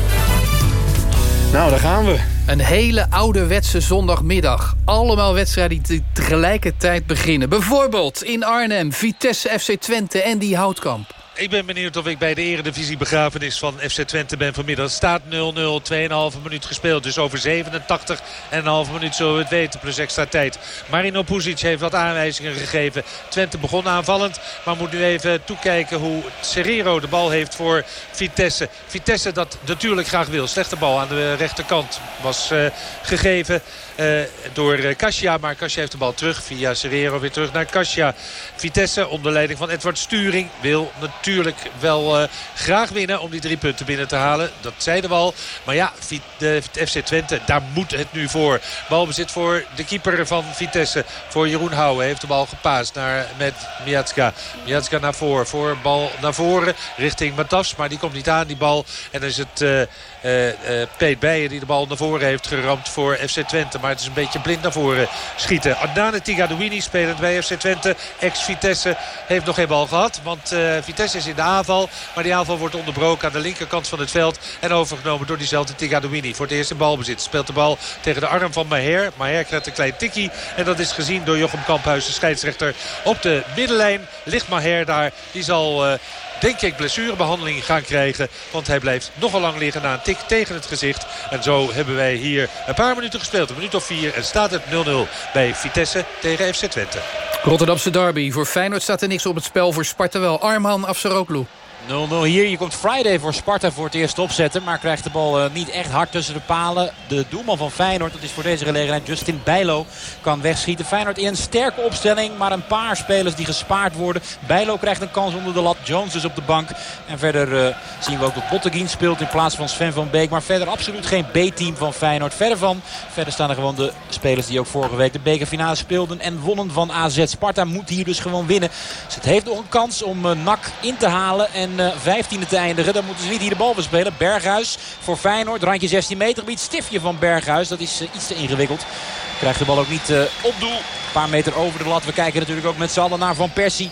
Nou, daar gaan we. Een hele ouderwetse zondagmiddag. Allemaal wedstrijden die tegelijkertijd beginnen. Bijvoorbeeld in Arnhem, Vitesse FC Twente en die Houtkamp. Ik ben benieuwd of ik bij de eredivisie begrafenis van FC Twente ben vanmiddag. Staat 0-0, 2,5 minuut gespeeld. Dus over 87 en een half minuut zullen we het weten. Plus extra tijd. Marino Puzic heeft wat aanwijzingen gegeven. Twente begon aanvallend. Maar moet nu even toekijken hoe Serrero de bal heeft voor Vitesse. Vitesse dat natuurlijk graag wil. Slechte bal aan de rechterkant was uh, gegeven. Uh, door Kasia. Maar Kasia heeft de bal terug via Serrero weer terug naar Kasia. Vitesse onder leiding van Edward Sturing wil natuurlijk wel uh, graag winnen om die drie punten binnen te halen. Dat zeiden we al. Maar ja, de FC Twente, daar moet het nu voor. Balbezit voor de keeper van Vitesse. Voor Jeroen Houwe heeft de bal gepaast naar, met Miatska. Miatska naar voren. Voor bal naar voren richting Matafs. Maar die komt niet aan die bal. En dan is het... uh, uh, die de bal naar voren heeft geramd voor FC Twente. Maar het is een beetje blind naar voren schieten. Adnane Tigadouini spelend bij FC Twente. Ex-Vitesse heeft nog geen bal gehad. Want uh, Vitesse is in de aanval. Maar die aanval wordt onderbroken aan de linkerkant van het veld. En overgenomen door diezelfde Tigadouini. Voor het eerst in balbezit. Speelt de bal tegen de arm van Maher. Maher krijgt een klein tikkie. En dat is gezien door Jochem Kamphuis, de scheidsrechter. Op de middenlijn ligt Maher daar. Die zal denk ik blessurebehandeling gaan krijgen. Want hij blijft nogal lang liggen een tik tegen het gezicht. En zo hebben wij hier een paar minuten gespeeld. Een minuut of vier. En staat het 0-0 bij Vitesse tegen FC Twente. Rotterdamse derby. Voor Feyenoord staat er niks op het spel. Voor Sparta wel. Arman Afsaroglu. Hier. Je komt Friday voor Sparta voor het eerst opzetten. Maar krijgt de bal uh, niet echt hard tussen de palen. De doelman van Feyenoord, dat is voor deze gelegenheid Justin Bijlo, kan wegschieten. Feyenoord in een sterke opstelling. Maar een paar spelers die gespaard worden. Bijlo krijgt een kans onder de lat. Jones is op de bank. En verder uh, zien we ook dat Botteguin speelt in plaats van Sven van Beek. Maar verder absoluut geen B-team van Feyenoord. Verder van. Verder staan er gewoon de spelers die ook vorige week de bekerfinale speelden. En wonnen van AZ. Sparta moet hier dus gewoon winnen. Dus het heeft nog een kans om uh, NAC in te halen. En uh, 15e te eindigen. Dan moeten ze niet hier de bal verspelen. Berghuis voor Feyenoord. Randje 16 meter gebied. Stiftje van Berghuis. Dat is uh, iets te ingewikkeld. Krijgt de bal ook niet uh, op doel. Een paar meter over de lat. We kijken natuurlijk ook met z'n allen naar Van Persie.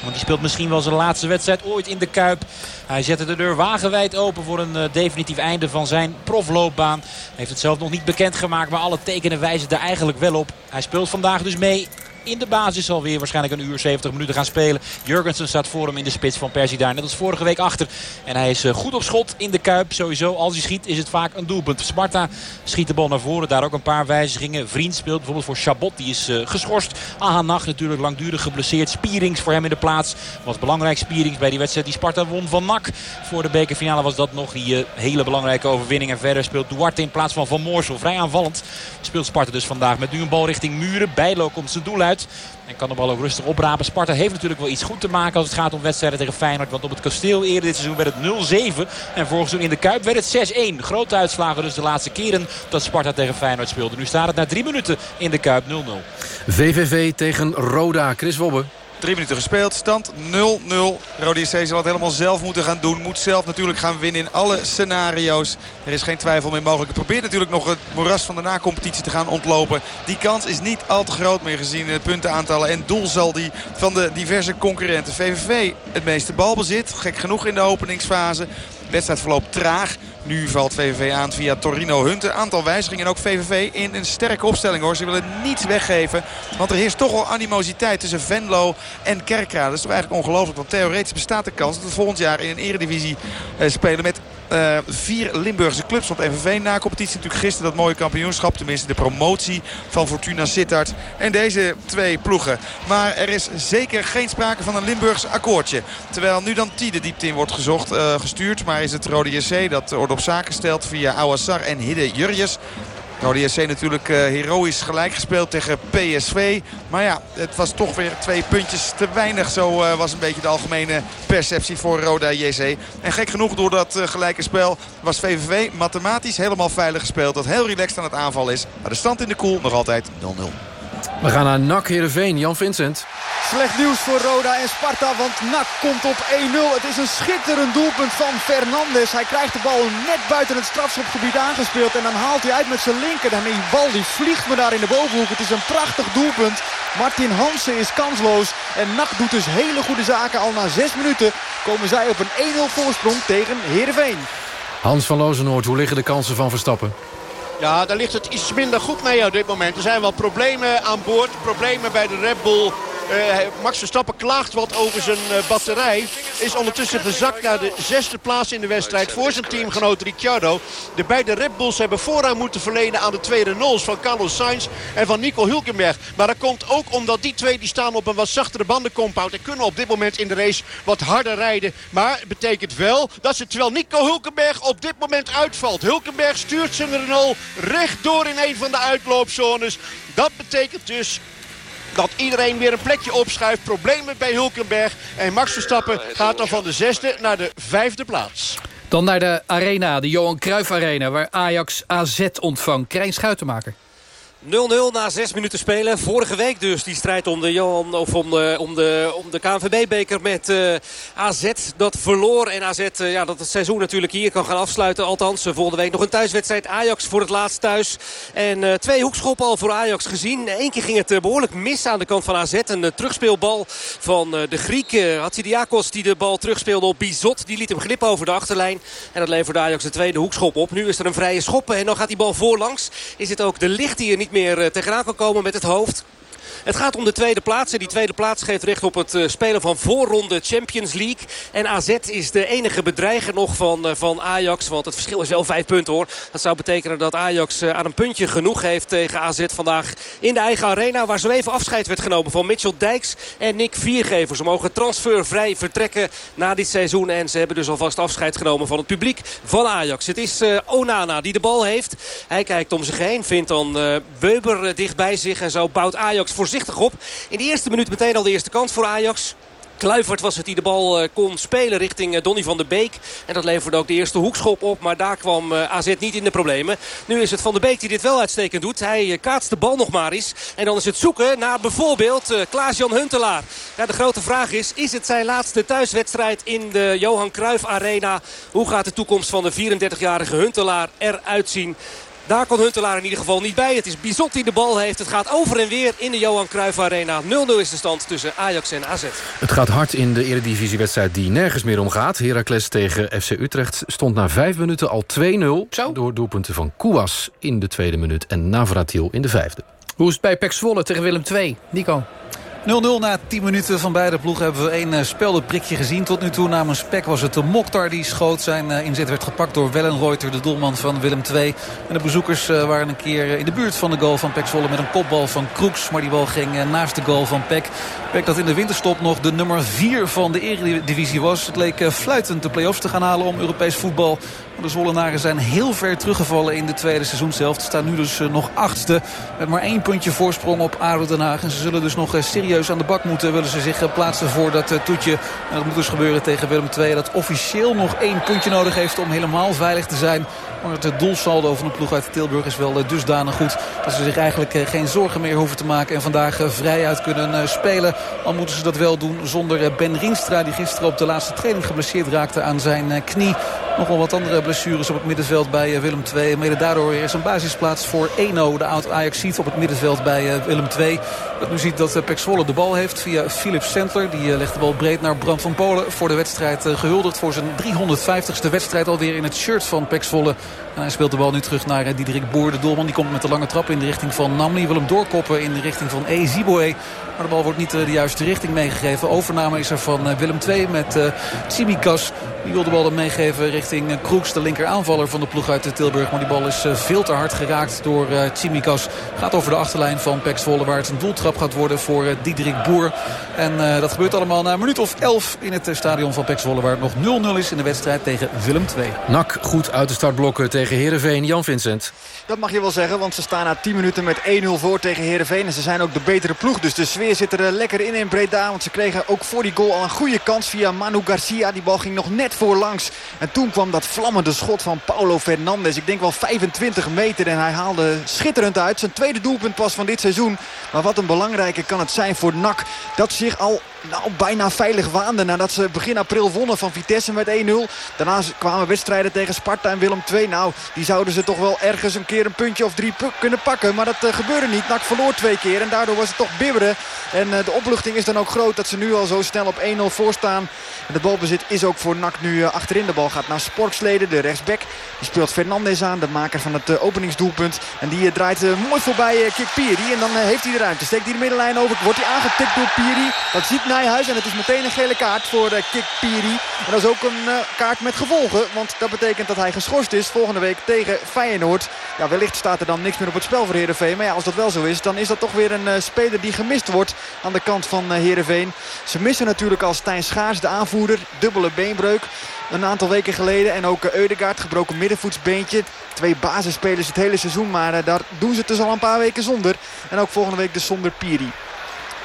Want die speelt misschien wel zijn laatste wedstrijd ooit in de Kuip. Hij zette de deur wagenwijd open voor een definitief einde van zijn profloopbaan. Hij heeft het zelf nog niet bekendgemaakt. Maar alle tekenen wijzen er eigenlijk wel op. Hij speelt vandaag dus mee in de basis alweer waarschijnlijk een uur 70 minuten gaan spelen. Jurgensen staat voor hem in de spits van Persie daar. Net als vorige week achter. En hij is goed op schot in de Kuip. Sowieso als hij schiet is het vaak een doelpunt. Sparta schiet de bal naar voren. Daar ook een paar wijzigingen. Vriend speelt bijvoorbeeld voor Chabot. Die is uh, geschorst. Ahanach natuurlijk langdurig geblesseerd. Spierings voor hem in de plaats. Was belangrijk Spierings bij die wedstrijd die Sparta won van NAC. Voor de bekerfinale was dat nog die uh, hele belangrijke overwinning. En verder speelt Duarte in plaats van Van Moorsel. Vrij aanvallend speelt Sparta dus vandaag. Met nu een bal richting Muren. Bijlo komt zijn doel uit. En kan de bal ook rustig oprapen. Sparta heeft natuurlijk wel iets goed te maken als het gaat om wedstrijden tegen Feyenoord. Want op het kasteel eerder dit seizoen werd het 0-7. En vorig seizoen in de Kuip werd het 6-1. Grote uitslagen dus de laatste keren dat Sparta tegen Feyenoord speelde. Nu staat het na drie minuten in de Kuip 0-0. VVV tegen Roda. Chris Wobbe. Drie minuten gespeeld, stand 0-0. Rode JC zal het helemaal zelf moeten gaan doen. Moet zelf natuurlijk gaan winnen in alle scenario's. Er is geen twijfel meer mogelijk. Het probeert natuurlijk nog het moeras van de na-competitie te gaan ontlopen. Die kans is niet al te groot meer gezien de puntenaantallen en doelzal die van de diverse concurrenten. VVV het meeste balbezit. Gek genoeg in de openingsfase. Wedstrijd verloopt traag. Nu valt VVV aan via Torino Hunt. Een aantal wijzigingen en ook VVV in een sterke opstelling hoor. Ze willen niets weggeven. Want er heerst toch wel animositeit tussen Venlo en Kerkrade. Dat is toch eigenlijk ongelooflijk. Want theoretisch bestaat de kans dat we volgend jaar in een eredivisie uh, spelen met uh, vier Limburgse clubs. Want MVV na competitie natuurlijk gisteren dat mooie kampioenschap. Tenminste de promotie van Fortuna Sittard. En deze twee ploegen. Maar er is zeker geen sprake van een Limburgs akkoordje. Terwijl nu dan Tide diepte in wordt gezocht, uh, gestuurd. Maar is het Rode JC dat orde op zaken stelt via Awassar en Hidde Jurjes. Rode JC natuurlijk uh, heroïs gelijk gespeeld tegen PSV. Maar ja, het was toch weer twee puntjes te weinig. Zo uh, was een beetje de algemene perceptie voor Roda JC. En gek genoeg door dat uh, gelijke spel was VVV mathematisch helemaal veilig gespeeld. Dat heel relaxed aan het aanval is. Maar de stand in de koel nog altijd 0-0. We gaan naar NAC Heerenveen. Jan Vincent. Slecht nieuws voor Roda en Sparta, want NAC komt op 1-0. Het is een schitterend doelpunt van Fernandes. Hij krijgt de bal net buiten het strafschopgebied aangespeeld. En dan haalt hij uit met zijn linker. En die bal die vliegt me daar in de bovenhoek. Het is een prachtig doelpunt. Martin Hansen is kansloos. En NAC doet dus hele goede zaken. Al na 6 minuten komen zij op een 1-0 voorsprong tegen Heerenveen. Hans van Lozenoord, hoe liggen de kansen van Verstappen? Ja, daar ligt het iets minder goed mee op dit moment. Er zijn wel problemen aan boord. Problemen bij de Red Bull. Uh, Max Verstappen klaagt wat over zijn uh, batterij. Is ondertussen gezakt naar de zesde plaats in de wedstrijd voor zijn teamgenoot Ricciardo. De beide Red Bulls hebben voorrang moeten verlenen aan de tweede nols van Carlos Sainz en van Nico Hulkenberg. Maar dat komt ook omdat die twee die staan op een wat zachtere bandencompound en kunnen op dit moment in de race wat harder rijden. Maar het betekent wel dat ze terwijl Nico Hulkenberg op dit moment uitvalt. Hulkenberg stuurt zijn Renault rechtdoor in een van de uitloopzones. Dat betekent dus dat iedereen weer een plekje opschuift. Problemen bij Hulkenberg. En Max Verstappen gaat dan van de zesde naar de vijfde plaats. Dan naar de arena, de Johan Cruijff Arena... waar Ajax AZ ontvangt. Krijn Schuitenmaker. 0-0 na zes minuten spelen. Vorige week dus die strijd om de, Johan, of om de, om de, om de KNVB-beker met uh, AZ. Dat verloor en AZ uh, ja, dat het seizoen natuurlijk hier kan gaan afsluiten. Althans, uh, volgende week nog een thuiswedstrijd. Ajax voor het laatst thuis. En twee hoekschoppen al voor Ajax gezien. Eén keer ging het behoorlijk mis aan de kant van AZ. Een terugspeelbal van de Griek Hatsidiakos die de bal terugspeelde op Bizot. Die liet hem glippen over de achterlijn. En dat leverde Ajax de tweede hoekschop op. Nu is er een vrije schop en dan gaat die bal voorlangs. Is het ook de licht die er niet meer tegenaan kan komen met het hoofd. Het gaat om de tweede plaats. En die tweede plaats geeft recht op het spelen van voorronde Champions League. En AZ is de enige bedreiger nog van, van Ajax. Want het verschil is wel vijf punten hoor. Dat zou betekenen dat Ajax aan een puntje genoeg heeft tegen AZ vandaag in de eigen arena. Waar zo even afscheid werd genomen van Mitchell Dijks en Nick Viergever. Ze mogen transfervrij vertrekken na dit seizoen. En ze hebben dus alvast afscheid genomen van het publiek van Ajax. Het is Onana die de bal heeft. Hij kijkt om zich heen. Vindt dan Weber uh, dicht bij zich. En zo bouwt Ajax voorzichtig op. In de eerste minuut meteen al de eerste kans voor Ajax. Kluivert was het die de bal kon spelen richting Donny van der Beek. En dat leverde ook de eerste hoekschop op. Maar daar kwam AZ niet in de problemen. Nu is het Van der Beek die dit wel uitstekend doet. Hij kaatst de bal nog maar eens. En dan is het zoeken naar bijvoorbeeld Klaas-Jan Huntelaar. De grote vraag is, is het zijn laatste thuiswedstrijd in de Johan Cruijff Arena? Hoe gaat de toekomst van de 34-jarige Huntelaar eruit zien? Daar kon Huntelaar in ieder geval niet bij. Het is Bizot die de bal heeft. Het gaat over en weer in de Johan Cruijff Arena. 0-0 is de stand tussen Ajax en AZ. Het gaat hard in de eredivisiewedstrijd die nergens meer om gaat. Heracles tegen FC Utrecht stond na vijf minuten al 2-0. Door doelpunten van Kouas in de tweede minuut en Navratil in de vijfde. Hoe is het bij Pek Zwolle tegen Willem II? Nico? 0-0 na 10 minuten van beide ploegen hebben we één speldenprikje gezien. Tot nu toe namens Peck was het de Mokhtar die schoot. Zijn inzet werd gepakt door Wellenreuter, de doelman van Willem II. En de bezoekers waren een keer in de buurt van de goal van Peck Zwolle... met een kopbal van Kroeks, maar die bal ging naast de goal van Peck. Peck dat in de winterstop nog de nummer 4 van de eredivisie was. Het leek fluitend de play-offs te gaan halen om Europees voetbal. De Zwollenaren zijn heel ver teruggevallen in de tweede seizoenshelft. Staan nu dus nog achtste met maar één puntje voorsprong op ADO Den Haag. En ze zullen dus nog serieus aan de bak moeten. Willen ze zich plaatsen voor dat toetje. En dat moet dus gebeuren tegen Willem II. Dat officieel nog één puntje nodig heeft om helemaal veilig te zijn. Maar het doelsaldo van de ploeg uit Tilburg is wel dusdanig goed... dat ze zich eigenlijk geen zorgen meer hoeven te maken... en vandaag vrij uit kunnen spelen. Al moeten ze dat wel doen zonder Ben Rienstra... die gisteren op de laatste training geblesseerd raakte aan zijn knie. Nogal wat andere blessures op het middenveld bij Willem II. Mede daardoor is een basisplaats voor Eno, de oud ajax op het middenveld bij Willem II. Dat nu ziet dat Pek Zwolle de bal heeft via Philip Sentler. Die legt de bal breed naar Bram van Polen voor de wedstrijd. Gehuldigd voor zijn 350ste wedstrijd alweer in het shirt van Pek Zwolle. En hij speelt de bal nu terug naar Diederik Boer, de doelman. Die komt met de lange trap in de richting van Namli. Wil hem doorkoppen in de richting van Eziboe. Maar de bal wordt niet de juiste richting meegegeven. Overname is er van Willem II met uh, Tsimikas. Die wil de bal dan meegeven richting Kroeks, de linker aanvaller van de ploeg uit Tilburg. Maar die bal is veel te hard geraakt door uh, Tsimikas. Gaat over de achterlijn van Pek Zwolle waar het een doeltrap gaat worden voor Diederik Boer. En uh, dat gebeurt allemaal na een minuut of elf in het stadion van Pek Zwolle... waar het nog 0-0 is in de wedstrijd tegen Willem II. Nak goed uit de startblokken tegen Heerenveen. Jan Vincent. Dat mag je wel zeggen, want ze staan na 10 minuten met 1-0 voor tegen Heerenveen. En ze zijn ook de betere ploeg, dus de sfeer zit er lekker in in Breda. Want ze kregen ook voor die goal al een goede kans via Manu Garcia. Die bal ging nog net voorlangs. En toen kwam dat vlammende schot van Paulo Fernandes. Ik denk wel 25 meter en hij haalde schitterend uit. Zijn tweede doelpunt pas van dit seizoen. Maar wat een belangrijke kan het zijn voor NAC. Dat zich al nou, bijna veilig waande nadat ze begin april wonnen van Vitesse met 1-0. Daarna kwamen wedstrijden tegen Sparta en Willem II. Nou, die zouden ze toch wel ergens een keer een puntje of drie kunnen pakken. Maar dat uh, gebeurde niet. NAC verloor twee keer en daardoor was het toch bibberen. En uh, de opluchting is dan ook groot dat ze nu al zo snel op 1-0 voorstaan. En de balbezit is ook voor NAC nu uh, achterin. De bal gaat naar Sporksleden, de rechtsback. Die speelt Fernandes aan, de maker van het openingsdoelpunt. En die draait mooi voorbij Kik Piri. En dan heeft hij de ruimte. Steekt hij de middenlijn over. Wordt hij aangetikt door Piri. Dat ziet En het is meteen een gele kaart voor uh, Kik Piri. En dat is ook een uh, kaart met gevolgen. Want dat betekent dat hij geschorst is volgende week tegen Feyenoord. Ja, wellicht staat er dan niks meer op het spel voor Heerenveen. Maar ja, als dat wel zo is, dan is dat toch weer een uh, speler die gemist wordt aan de kant van Heerenveen. Ze missen natuurlijk al Stijn Schaars, de aanvoerder. Dubbele beenbreuk een aantal weken geleden. En ook Eudegaard, gebroken middenvoetsbeentje. Twee basisspelers het hele seizoen, maar daar doen ze het dus al een paar weken zonder. En ook volgende week dus zonder Piri.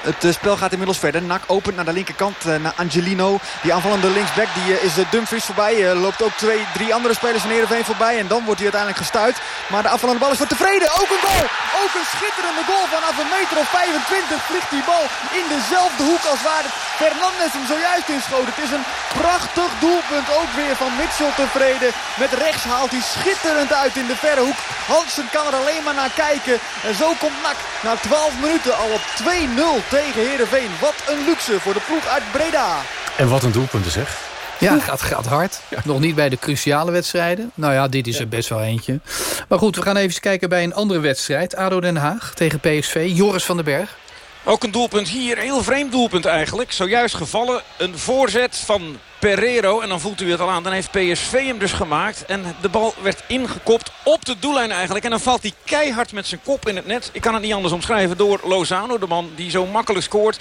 Het uh, spel gaat inmiddels verder. Nak opent naar de linkerkant uh, naar Angelino. Die aanvallende linksback die, uh, is Dumfries voorbij. loopt ook twee, drie andere spelers van Heerenveen voorbij. En dan wordt hij uiteindelijk gestuit. Maar de afvallende bal is voor tevreden. Ook een goal. Ook een schitterende goal. Vanaf een meter of 25 vliegt die bal in dezelfde hoek als waar Fernandes hem zojuist inschoot. Het is een prachtig doelpunt ook weer van Mitchell tevreden. Met rechts haalt hij schitterend uit in de verre hoek. Hansen kan er alleen maar naar kijken. En zo komt Nak na 12 minuten al op 2-0 tegen Heerenveen. Wat een luxe voor de ploeg uit Breda. En wat een doelpunten zeg. Ja, gaat, gaat hard. Nog niet bij de cruciale wedstrijden. Nou ja, dit is er best wel eentje. Maar goed, we gaan even kijken bij een andere wedstrijd. ADO Den Haag tegen PSV. Joris van den Berg. Ook een doelpunt hier, heel vreemd doelpunt eigenlijk. Zojuist gevallen, een voorzet van Pereiro. En dan voelt u het al aan, dan heeft PSV hem dus gemaakt. En de bal werd ingekopt op de doellijn eigenlijk. En dan valt hij keihard met zijn kop in het net. Ik kan het niet anders omschrijven door Lozano, de man die zo makkelijk scoort.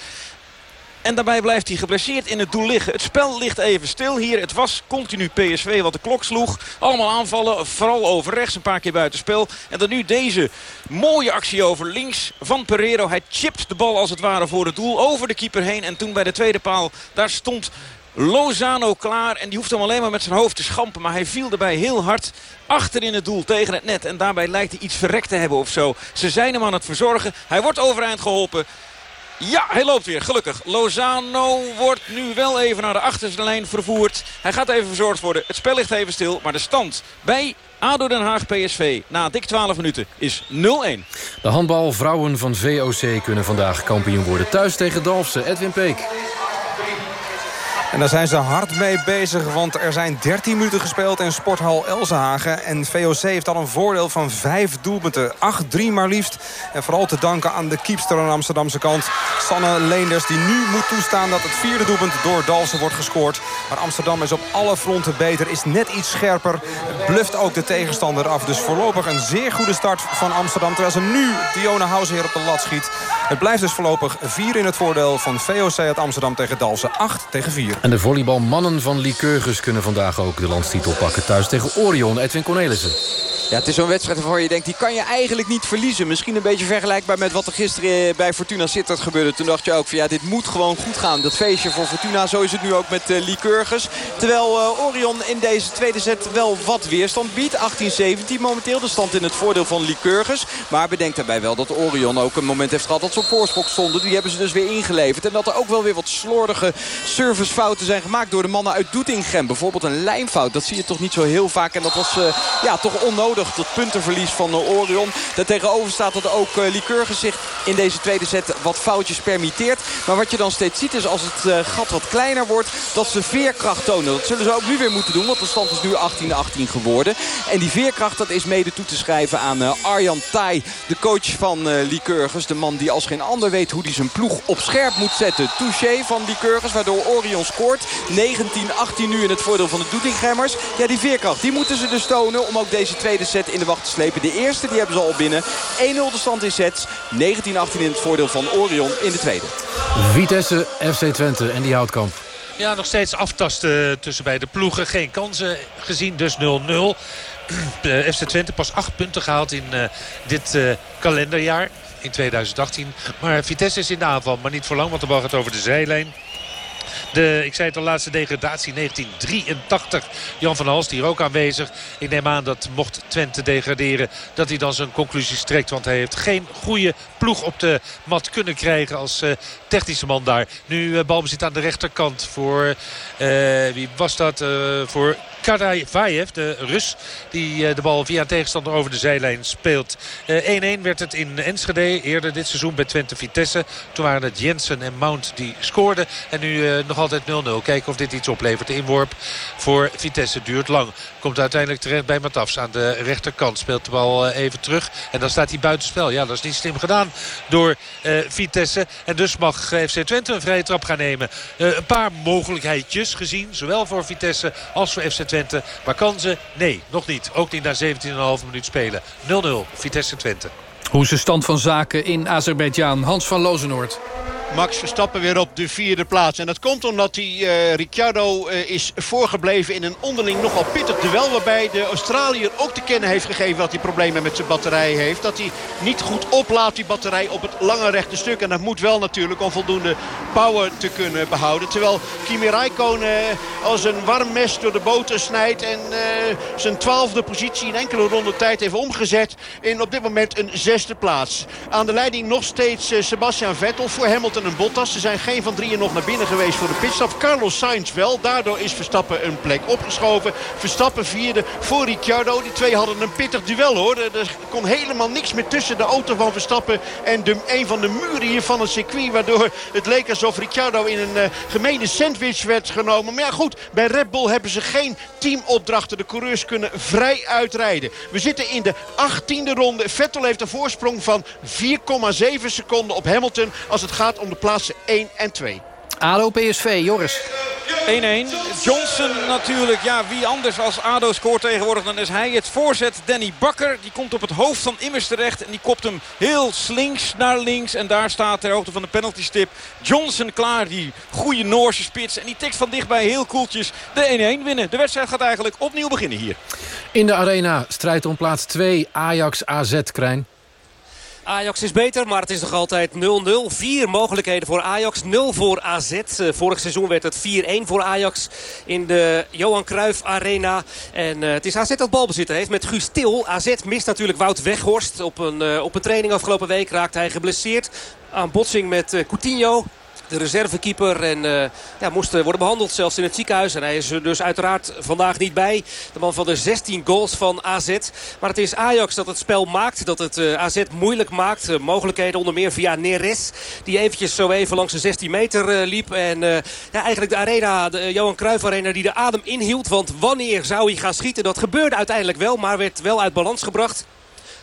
En daarbij blijft hij geblesseerd in het doel liggen. Het spel ligt even stil hier. Het was continu PSV wat de klok sloeg. Allemaal aanvallen, vooral over rechts, een paar keer buitenspel. En dan nu deze mooie actie over links van Pereiro. Hij chipt de bal als het ware voor het doel over de keeper heen. En toen bij de tweede paal, daar stond Lozano klaar. En die hoeft hem alleen maar met zijn hoofd te schampen. Maar hij viel erbij heel hard achter in het doel tegen het net. En daarbij lijkt hij iets verrekt te hebben of zo. Ze zijn hem aan het verzorgen. Hij wordt overeind geholpen. Ja, hij loopt weer, gelukkig. Lozano wordt nu wel even naar de achterste lijn vervoerd. Hij gaat even verzorgd worden. Het spel ligt even stil. Maar de stand bij ADO Den Haag PSV na dik 12 minuten is 0-1. De handbalvrouwen van VOC kunnen vandaag kampioen worden. Thuis tegen Dalfsen. Edwin Peek. En daar zijn ze hard mee bezig, want er zijn 13 minuten gespeeld in Sporthal Elsenhagen. En VOC heeft al een voordeel van 5 doelpunten. 8-3 maar liefst. En vooral te danken aan de keepster aan de Amsterdamse kant. Sanne Leenders, die nu moet toestaan dat het vierde doelpunt door Dalsen wordt gescoord. Maar Amsterdam is op alle fronten beter, is net iets scherper. Bluft ook de tegenstander af. Dus voorlopig een zeer goede start van Amsterdam. Terwijl ze nu Diona Househeer op de lat schiet. Het blijft dus voorlopig 4 in het voordeel van VOC uit Amsterdam tegen Dalsen. 8 tegen 4. En de volleybalmannen van Lycurgus kunnen vandaag ook de landstitel pakken. Thuis tegen Orion, Edwin Cornelissen. Ja, het is zo'n wedstrijd waarvan je denkt, die kan je eigenlijk niet verliezen. Misschien een beetje vergelijkbaar met wat er gisteren bij Fortuna Sittard gebeurde. Toen dacht je ook van ja, dit moet gewoon goed gaan. Dat feestje voor Fortuna, zo is het nu ook met uh, Lycurgus. Terwijl uh, Orion in deze tweede set wel wat weerstand biedt. 18-17 momenteel, de stand in het voordeel van Lycurgus. Maar bedenk daarbij wel dat Orion ook een moment heeft gehad dat ze op voorsprong stonden. Die hebben ze dus weer ingeleverd. En dat er ook wel weer wat slordige servicefouten zijn gemaakt door de mannen uit Doetinchem. Bijvoorbeeld een lijnfout, dat zie je toch niet zo heel vaak. En dat was uh, ja, toch onnodig dat puntenverlies van Orion. Daartegenover staat dat ook uh, Lycurgus zich in deze tweede set wat foutjes permitteert. Maar wat je dan steeds ziet is als het uh, gat wat kleiner wordt... dat ze veerkracht tonen. Dat zullen ze ook nu weer moeten doen. Want de stand is nu 18-18 geworden. En die veerkracht dat is mede toe te schrijven aan uh, Arjan Tai. De coach van Lycurgus. De man die als geen ander weet hoe hij zijn ploeg op scherp moet zetten. Touché van Lycurgus waardoor Orion scoort. 19-18 nu in het voordeel van de Doetinchemmers. Ja, die veerkracht die moeten ze dus tonen om ook deze tweede set in de wacht te slepen. De eerste die hebben ze al binnen. 1-0 de stand in sets. 19-18 in het voordeel van Orion in de tweede. Vitesse, FC Twente en die houtkamp. Ja, nog steeds aftasten tussen beide ploegen. Geen kansen gezien, dus 0-0. FC Twente pas acht punten gehaald in uh, dit uh, kalenderjaar. In 2018. Maar Vitesse is in de aanval. Maar niet voor lang, want de bal gaat over de zijlijn. De, ik zei het al, laatste degradatie 1983. Jan van Hals, hier ook aanwezig. Ik neem aan dat mocht Twente degraderen... dat hij dan zijn conclusies trekt. Want hij heeft geen goede ploeg op de mat kunnen krijgen... als uh, technische man daar. Nu uh, balbezit aan de rechterkant voor... Uh, wie was dat? voor Karavayev, de Rus, die de bal via tegenstander over de zijlijn speelt. 1-1 werd het in Enschede eerder dit seizoen bij Twente Vitesse. Toen waren het Jensen en Mount die scoorden. En nu nog altijd 0-0. Kijken of dit iets oplevert. De inworp voor Vitesse duurt lang. Komt uiteindelijk terecht bij Matafs aan de rechterkant. Speelt de bal even terug. En dan staat hij buitenspel. Ja, dat is niet slim gedaan door Vitesse. En dus mag FC Twente een vrije trap gaan nemen. Een paar mogelijkheidjes gezien. Zowel voor Vitesse als voor FC Twente. Maar kan ze? Nee, nog niet. Ook niet na 17,5 minuut spelen. 0-0 Vitesse Twente. Hoe is de stand van zaken in Azerbeidzjan? Hans van Lozenoord. Max Verstappen weer op de vierde plaats. En dat komt omdat hij, uh, Ricciardo uh, is voorgebleven in een onderling nogal pittig duel. Waarbij de Australiër ook te kennen heeft gegeven dat hij problemen met zijn batterij heeft. Dat hij niet goed oplaadt die batterij op het lange rechte stuk. En dat moet wel natuurlijk om voldoende power te kunnen behouden. Terwijl Kimi Räikkönen uh, als een warm mes door de boter snijdt. En zijn twaalfde positie in enkele ronde tijd heeft omgezet. In op dit moment een zesde plaats. Aan de leiding nog steeds Sebastian Vettel. Voor Hamilton en Bottas. Ze zijn geen van drieën nog naar binnen geweest voor de pitstop. Carlos Sainz wel. Daardoor is Verstappen een plek opgeschoven. Verstappen vierde voor Ricciardo. Die twee hadden een pittig duel hoor. Er kon helemaal niks meer tussen de auto van Verstappen en de, een van de muren hier van het circuit. Waardoor het leek alsof Ricciardo in een uh, gemene sandwich werd genomen. Maar ja goed, bij Red Bull hebben ze geen teamopdrachten. De coureurs kunnen vrij uitrijden. We zitten in de 18e ronde. Vettel heeft een voorsprong van 4,7 seconden op Hamilton als het gaat om de plaatsen 1 en 2. ADO PSV, Joris. 1-1. Johnson natuurlijk. Ja, wie anders als ADO scoort tegenwoordig dan is hij. Het voorzet Danny Bakker. Die komt op het hoofd van Immers terecht. En die kopt hem heel slinks naar links. En daar staat ter hoogte van de penaltystip Johnson klaar. Die goede Noorse spits. En die tikt van dichtbij heel koeltjes de 1-1 winnen. De wedstrijd gaat eigenlijk opnieuw beginnen hier. In de arena strijd om plaats 2 Ajax AZ Krijn. Ajax is beter, maar het is nog altijd 0-0. Vier mogelijkheden voor Ajax, 0 voor AZ. Eh, vorig seizoen werd het 4-1 voor Ajax in de Johan Cruijff Arena. En uh, het is AZ dat balbezit heeft met Guus Til. AZ mist natuurlijk Wout Weghorst. Op een, uh, op een training afgelopen week raakte hij geblesseerd aan botsing met Coutinho de reservekeeper. En uh, ja, moest worden behandeld zelfs in het ziekenhuis. En hij is er dus uiteraard vandaag niet bij. De man van de 16 goals van AZ. Maar het is Ajax dat het spel maakt. Dat het uh, AZ moeilijk maakt. Mogelijkheden onder meer via Neres. Die eventjes zo even langs de 16 meter liep. En ja, eigenlijk de arena, de Johan Cruijff Arena die de adem inhield. Want wanneer zou hij gaan schieten? Dat gebeurde uiteindelijk wel. Maar werd wel uit balans gebracht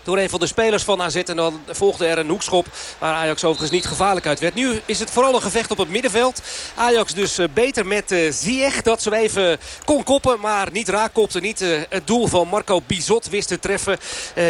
door een van de spelers van AZ. En dan volgde er een hoekschop waar Ajax overigens niet gevaarlijk uit werd. Nu is het vooral een gevecht op het middenveld. Ajax dus eh, beter met uh, Ziyech. Dat zo even kon koppen, maar niet raakkopte. Niet uh, het doel van Marco Bizot wist te treffen.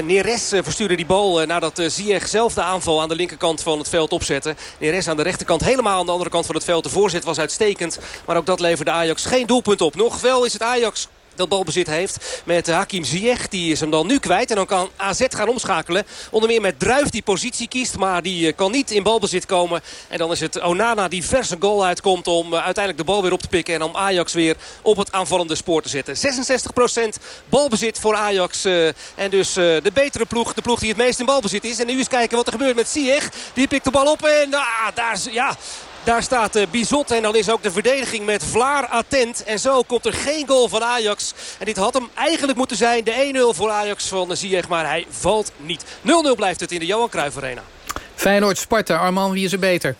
Neres verstuurde die bal nadat Ziyech zelf de aanval aan de linkerkant van het veld opzette. Neres aan de rechterkant helemaal aan de andere kant van het veld. De voorzet was uitstekend. Maar ook dat leverde Ajax geen doelpunt op. Nog wel is het Ajax dat balbezit heeft met Hakim Ziyech. Die is hem dan nu kwijt. En dan kan AZ gaan omschakelen. Onder meer met Druif die positie kiest. Maar die eh, kan niet in balbezit komen. En dan is het Onana die vers een goal uitkomt. Om eh, uiteindelijk de bal weer op te pikken. En om Ajax weer op het aanvallende spoor te zetten. 66% balbezit voor Ajax. Eh, en dus de betere ploeg. De ploeg die het meest in balbezit is. En nu eens kijken wat er gebeurt met Ziyech. Die pikt de bal op. En ah, daar, ja, daar staat uh, Bizot en dan is ook de verdediging met Vlaar attent. En zo komt er geen goal van Ajax. En dit had hem eigenlijk moeten zijn. De 1-0 voor Ajax van Ziyech, maar hij valt niet. 0-0 blijft het in de Johan Cruijff Arena. Feyenoord-Sparta, Arman, wie is er beter?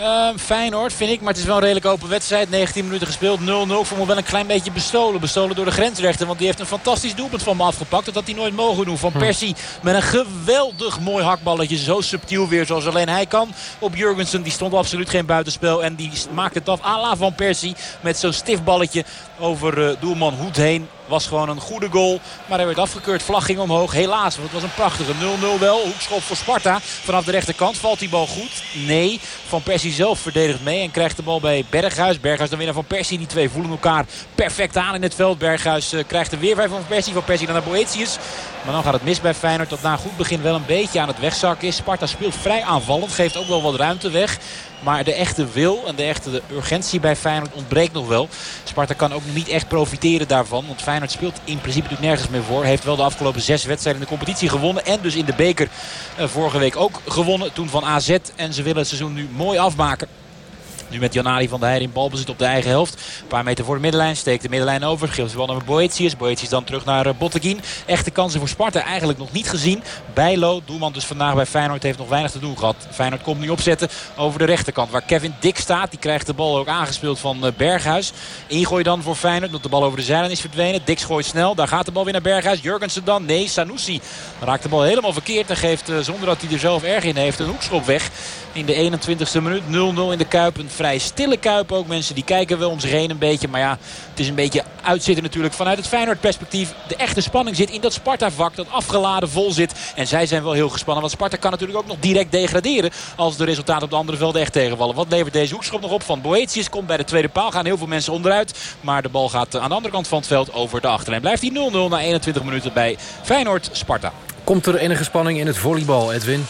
Uh, Feyenoord vind ik, maar het is wel een redelijk open wedstrijd. 19 minuten gespeeld, 0-0. Ik vond me wel een klein beetje bestolen. Bestolen door de grensrechter, want die heeft een fantastisch doelpunt van me afgepakt. Dat had hij nooit mogen doen. Van hm. Persie met een geweldig mooi hakballetje. Zo subtiel weer, zoals alleen hij kan. Op Jurgensen, die stond absoluut geen buitenspel. En die maakte het af à la Van Persie. Met zo'n stief balletje over uh, doelman Hoed heen. Was gewoon een goede goal. Maar hij werd afgekeurd. Vlag ging omhoog. Helaas, want het was een prachtige 0-0 wel. Hoekschop voor Sparta. Vanaf de rechterkant valt die bal goed. Nee, Van Persie zelf verdedigt mee. En krijgt de bal bij Berghuis. Berghuis dan weer Van Persie. Die twee voelen elkaar perfect aan in het veld. Berghuis uh, krijgt er weer vijf van Persie. Van Persie dan naar Boetius. Maar dan gaat het mis bij Feyenoord. Dat na een goed begin wel een beetje aan het wegzakken is. Sparta speelt vrij aanvallend. Geeft ook wel wat ruimte weg. Maar de echte wil en de echte urgentie bij Feyenoord ontbreekt nog wel. Sparta kan ook niet echt profiteren daarvan. Want Feyenoord speelt in principe natuurlijk nergens meer voor. Heeft wel de afgelopen zes wedstrijden in de competitie gewonnen. En dus in de beker eh, vorige week ook gewonnen. Toen van AZ. En ze willen het seizoen nu mooi afmaken. Nu met Janari van der Heijden in balbezit op de eigen helft. Een paar meter voor de middenlijn. Steekt de middenlijn over. Geeft de bal naar Boetius. Boetius dan terug naar eh, Botteguin. Echte kansen voor Sparta eigenlijk nog niet gezien. Bijlo, doelman dus vandaag bij Feyenoord, heeft nog weinig te doen gehad. Feyenoord komt nu opzetten over de rechterkant. Waar Kevin Dick staat. Die krijgt de bal ook aangespeeld van eh, Berghuis. Ingooi dan voor Feyenoord. Dat de bal over de zijlijn is verdwenen. Dix gooit snel. Daar gaat de bal weer naar Berghuis. Jurgensen dan. Nee, Sanusi raakt de bal helemaal verkeerd. En geeft eh, zonder dat hij er zelf erg in heeft een hoekschop weg. In de 21ste minuut 0-0 in de Kuip. Een vrij stille Kuip ook. Mensen die kijken wel om zich heen een beetje. Maar ja, het is een beetje uitzitten natuurlijk vanuit het Feyenoord perspectief. De echte spanning zit in dat Sparta-vak. Dat afgeladen vol zit. En zij zijn wel heel gespannen. Want Sparta kan natuurlijk ook nog direct degraderen. Als de resultaten op de andere velden echt tegenvallen. Wat levert deze hoekschop nog op van Boetius? Komt bij de tweede paal. Gaan heel veel mensen onderuit. Maar de bal gaat aan de andere kant van het veld over de achterlijn. Blijft die 0-0 na 21 minuten bij Feyenoord-Sparta. Komt er enige spanning in het volleybal, Edwin?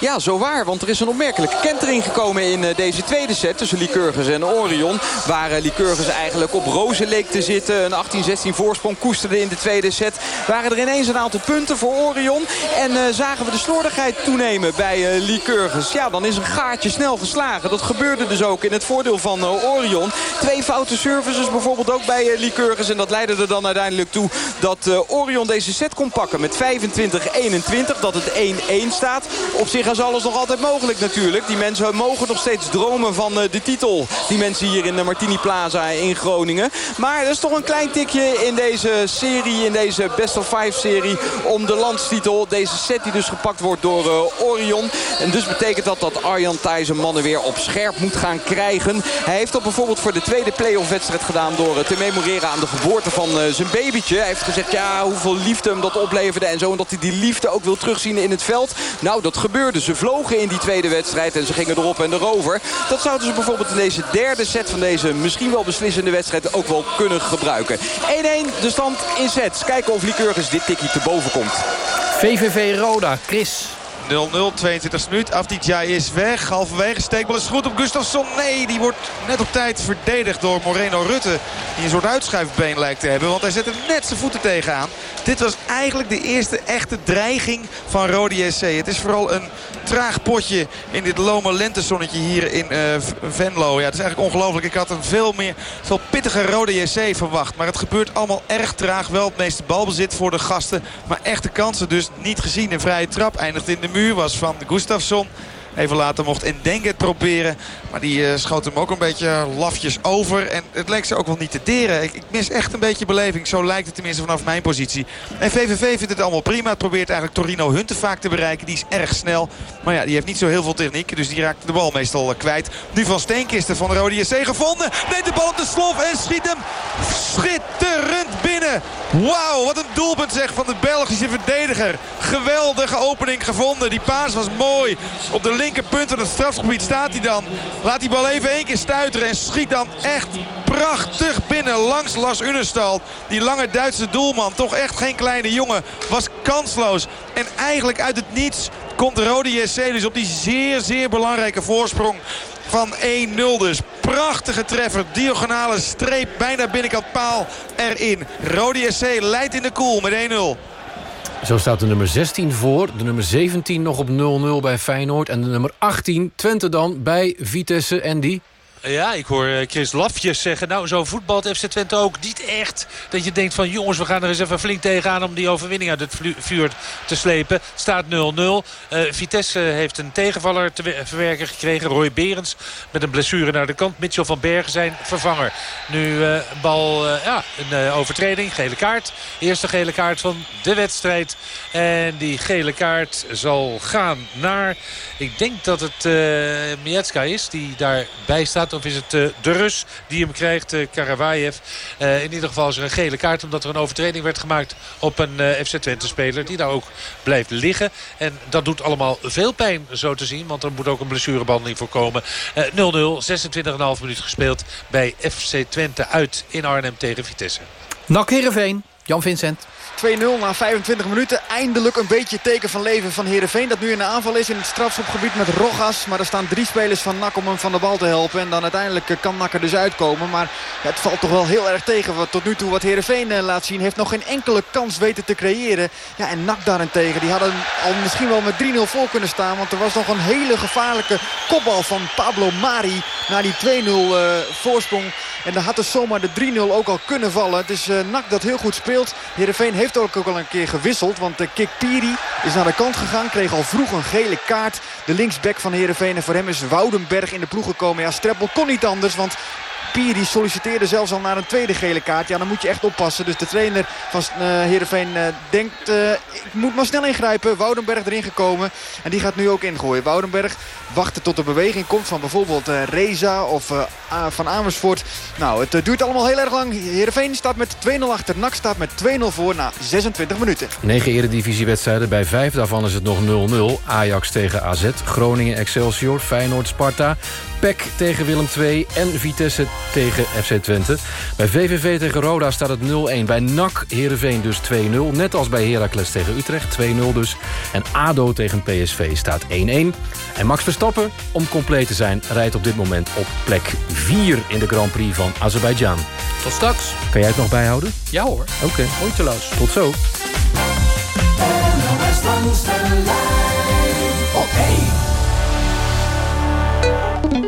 Ja, zo waar. Want er is een opmerkelijke kentering gekomen in deze tweede set... tussen Lycurgus en Orion. Waar Lycurgus eigenlijk op rozen leek te zitten. Een 18-16 voorsprong koesterde in de tweede set. Waren er ineens een aantal punten voor Orion. En zagen we de slordigheid toenemen bij Lycurgus. Ja, dan is een gaatje snel geslagen. Dat gebeurde dus ook in het voordeel van Orion. Twee foute services bijvoorbeeld ook bij Lycurgus. En dat leidde er dan uiteindelijk toe dat Orion deze set kon pakken met 25-21. Dat het 1-1 staat. Op zich is alles nog altijd mogelijk natuurlijk. Die mensen mogen nog steeds dromen van de titel. Die mensen hier in de Martini Plaza in Groningen. Maar er is toch een klein tikje in deze serie, in deze Best of Five serie... om de landstitel. Deze set die dus gepakt wordt door uh, Orion. En dus betekent dat dat Arjan Thijs mannen weer op scherp moet gaan krijgen. Hij heeft dat bijvoorbeeld voor de tweede play-off wedstrijd gedaan... door uh, te memoreren aan de geboorte van zijn babytje. Hij heeft gezegd ja, hoeveel liefde hem dat opleverde en zo. En dat hij die liefde ook wil terugzien in het veld. Nou, dat gebeurde. Ze vlogen in die tweede wedstrijd en ze gingen erop en erover. Dat zouden ze bijvoorbeeld in deze derde set van deze misschien wel beslissende wedstrijd ook wel kunnen gebruiken. 1-1 de stand in sets. Kijken of Lycurgus dit tikje te boven komt. VVV Roda, Chris. 0-0, 22 minuut. Afdijay is weg. Halverwege steekbal is goed op Gustafsson. Nee, die wordt net op tijd verdedigd door Moreno Rutte. Die een soort uitschuifbeen lijkt te hebben. Want hij zet er net zijn voeten tegenaan. Dit was eigenlijk de eerste echte dreiging van Rode SC. Het is vooral een traag potje in dit lome lentezonnetje hier in uh, Venlo. Ja, het is eigenlijk ongelooflijk. Ik had een veel meer, veel pittiger Rode JC verwacht. Maar het gebeurt allemaal erg traag. Wel het meeste balbezit voor de gasten. Maar echte kansen dus niet gezien. Een vrije trap eindigt in de muur. Was van Gustafsson. Even later mocht Endenge het proberen. Maar die uh, schoot hem ook een beetje lafjes over. En het leek ze ook wel niet te deren. Ik, ik, mis echt een beetje beleving. Zo lijkt het tenminste vanaf mijn positie. En VVV vindt het allemaal prima. Het probeert eigenlijk Torino Hunte vaak te bereiken. Die is erg snel. Maar ja, die heeft niet zo heel veel techniek. Dus die raakt de bal meestal kwijt. Nu van Steenkisten van de Rode JC gevonden. Neemt de bal op de slof en schiet hem schitterend binnen. Wauw, wat een doelpunt zeg van de Belgische verdediger. Geweldige opening gevonden. Die paas was mooi. Op de linkerpunt van het strafgebied staat hij dan. Laat die bal even één keer stuiteren en schiet dan echt prachtig binnen langs Lars Unestal. Die lange Duitse doelman, toch echt geen kleine jongen, was kansloos. En eigenlijk uit het niets komt de Rode JC dus op die zeer, zeer belangrijke voorsprong van 1-0 dus. Prachtige treffer. Diagonale streep bijna binnenkant paal erin. Rode SC leidt in de koel met 1-0. Zo staat de nummer 16 voor. De nummer 17 nog op 0-0 bij Feyenoord. En de nummer 18, Twente dan, bij Vitesse. En die? Ja, ik hoor eh, Chris Lafjes zeggen... nou, zo voetbalt FC Twente ook niet echt. Dat je denkt van, jongens, we gaan er eens even flink tegenaan... om die overwinning uit het vuur te slepen. Staat 0-0. Uh, eh, Vitesse heeft een tegenvaller te verwerken gekregen. Roy Berends met een blessure naar de kant. Mitchell van Bergen zijn vervanger. Nu uh, bal, ja, een overtreding, gele kaart. Eerste gele kaart van de wedstrijd. En die gele kaart zal gaan naar... ik denk dat het Mietska is die daarbij staat of is het uh, de Rus die hem krijgt, uh, Karavayev. Uh, in ieder geval is er een gele kaart omdat er een overtreding werd gemaakt op een FC Twente speler. Die daar ook blijft liggen. En dat doet allemaal veel pijn zo te zien. Want er moet ook een blessurebehandeling voorkomen. 0-0, 26,5 minuut gespeeld bij FC Twente uit in Arnhem tegen Vitesse. Nak Jan Vincent. 2-0 na 25 minuten. Eindelijk een beetje teken van leven van Heerenveen. Dat nu in de aanval is in het strafschopgebied met Rogas. Maar er staan drie spelers van Nak om hem van de bal te helpen. En dan uiteindelijk eh, kan Nak er dus uitkomen. Maar het valt toch wel heel erg tegen. Wat tot nu toe wat Heerenveen eh, laat zien. Heeft nog geen enkele kans weten te creëren. Ja, en Nak daarentegen. Die hadden al misschien wel met 3-0 voor kunnen staan. Want er was nog een hele gevaarlijke kopbal van Pablo Mari. Na die 2-0 uh, eh, voorsprong. En dan had er zomaar de 3-0 ook al kunnen vallen. Het is uh, Nak dat heel goed speelt. Heerenveen heeft ook, ook al een keer gewisseld. Want de Kik Piri is naar de kant gegaan. Kreeg al vroeg een gele kaart. De linksback van Heerenveen. En voor hem is Woudenberg in de ploeg gekomen. Ja, Streppel kon niet anders. Want Piri solliciteerde zelfs al naar een tweede gele kaart. Ja, dan moet je echt oppassen. Dus de trainer van uh, Heerenveen uh, denkt... Uh, ik moet maar snel ingrijpen. Woudenberg erin gekomen. En die gaat nu ook ingooien. Woudenberg wachten tot de beweging komt van bijvoorbeeld Reza of Van Amersfoort. Nou, het duurt allemaal heel erg lang. Heerenveen staat met 2-0 achter. NAC staat met 2-0 voor na 26 minuten. 9 eredivisiewedstrijden. Bij 5 daarvan is het nog 0-0. Ajax tegen AZ. Groningen Excelsior. Feyenoord Sparta. PEC tegen Willem II en Vitesse tegen FC Twente. Bij VVV tegen Roda staat het 0-1. Bij NAC Heerenveen dus 2-0. Net als bij Heracles tegen Utrecht, 2-0 dus. En ADO tegen PSV staat 1-1. En Max Verstappen, om compleet te zijn... rijdt op dit moment op plek 4 in de Grand Prix van Azerbeidzjan. Tot straks. Kan jij het nog bijhouden? Ja hoor. Oké. Okay. Moeiteloos. Tot zo.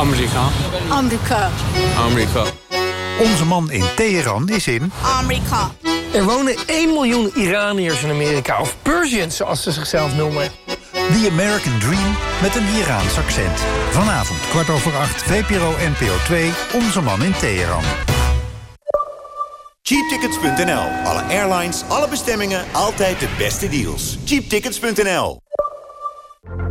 Amerika. Amerika. Amerika. Onze man in Teheran is in... Amerika. Er wonen 1 miljoen Iraniërs in Amerika. Of Persians, zoals ze zichzelf noemen. The American Dream met een Iraans accent. Vanavond kwart over acht, VPRO NPO 2, Onze man in Teheran. Cheaptickets.nl. Alle airlines, alle bestemmingen, altijd de beste deals. Cheaptickets.nl.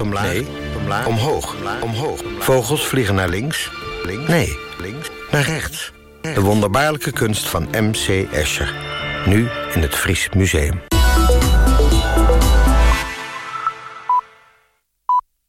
omlaag, nee, omlaag, omhoog, omlaag, omhoog. Vogels vliegen naar links, links, nee, links, naar rechts. De wonderbaarlijke kunst van M.C. Escher. Nu in het Fries Museum.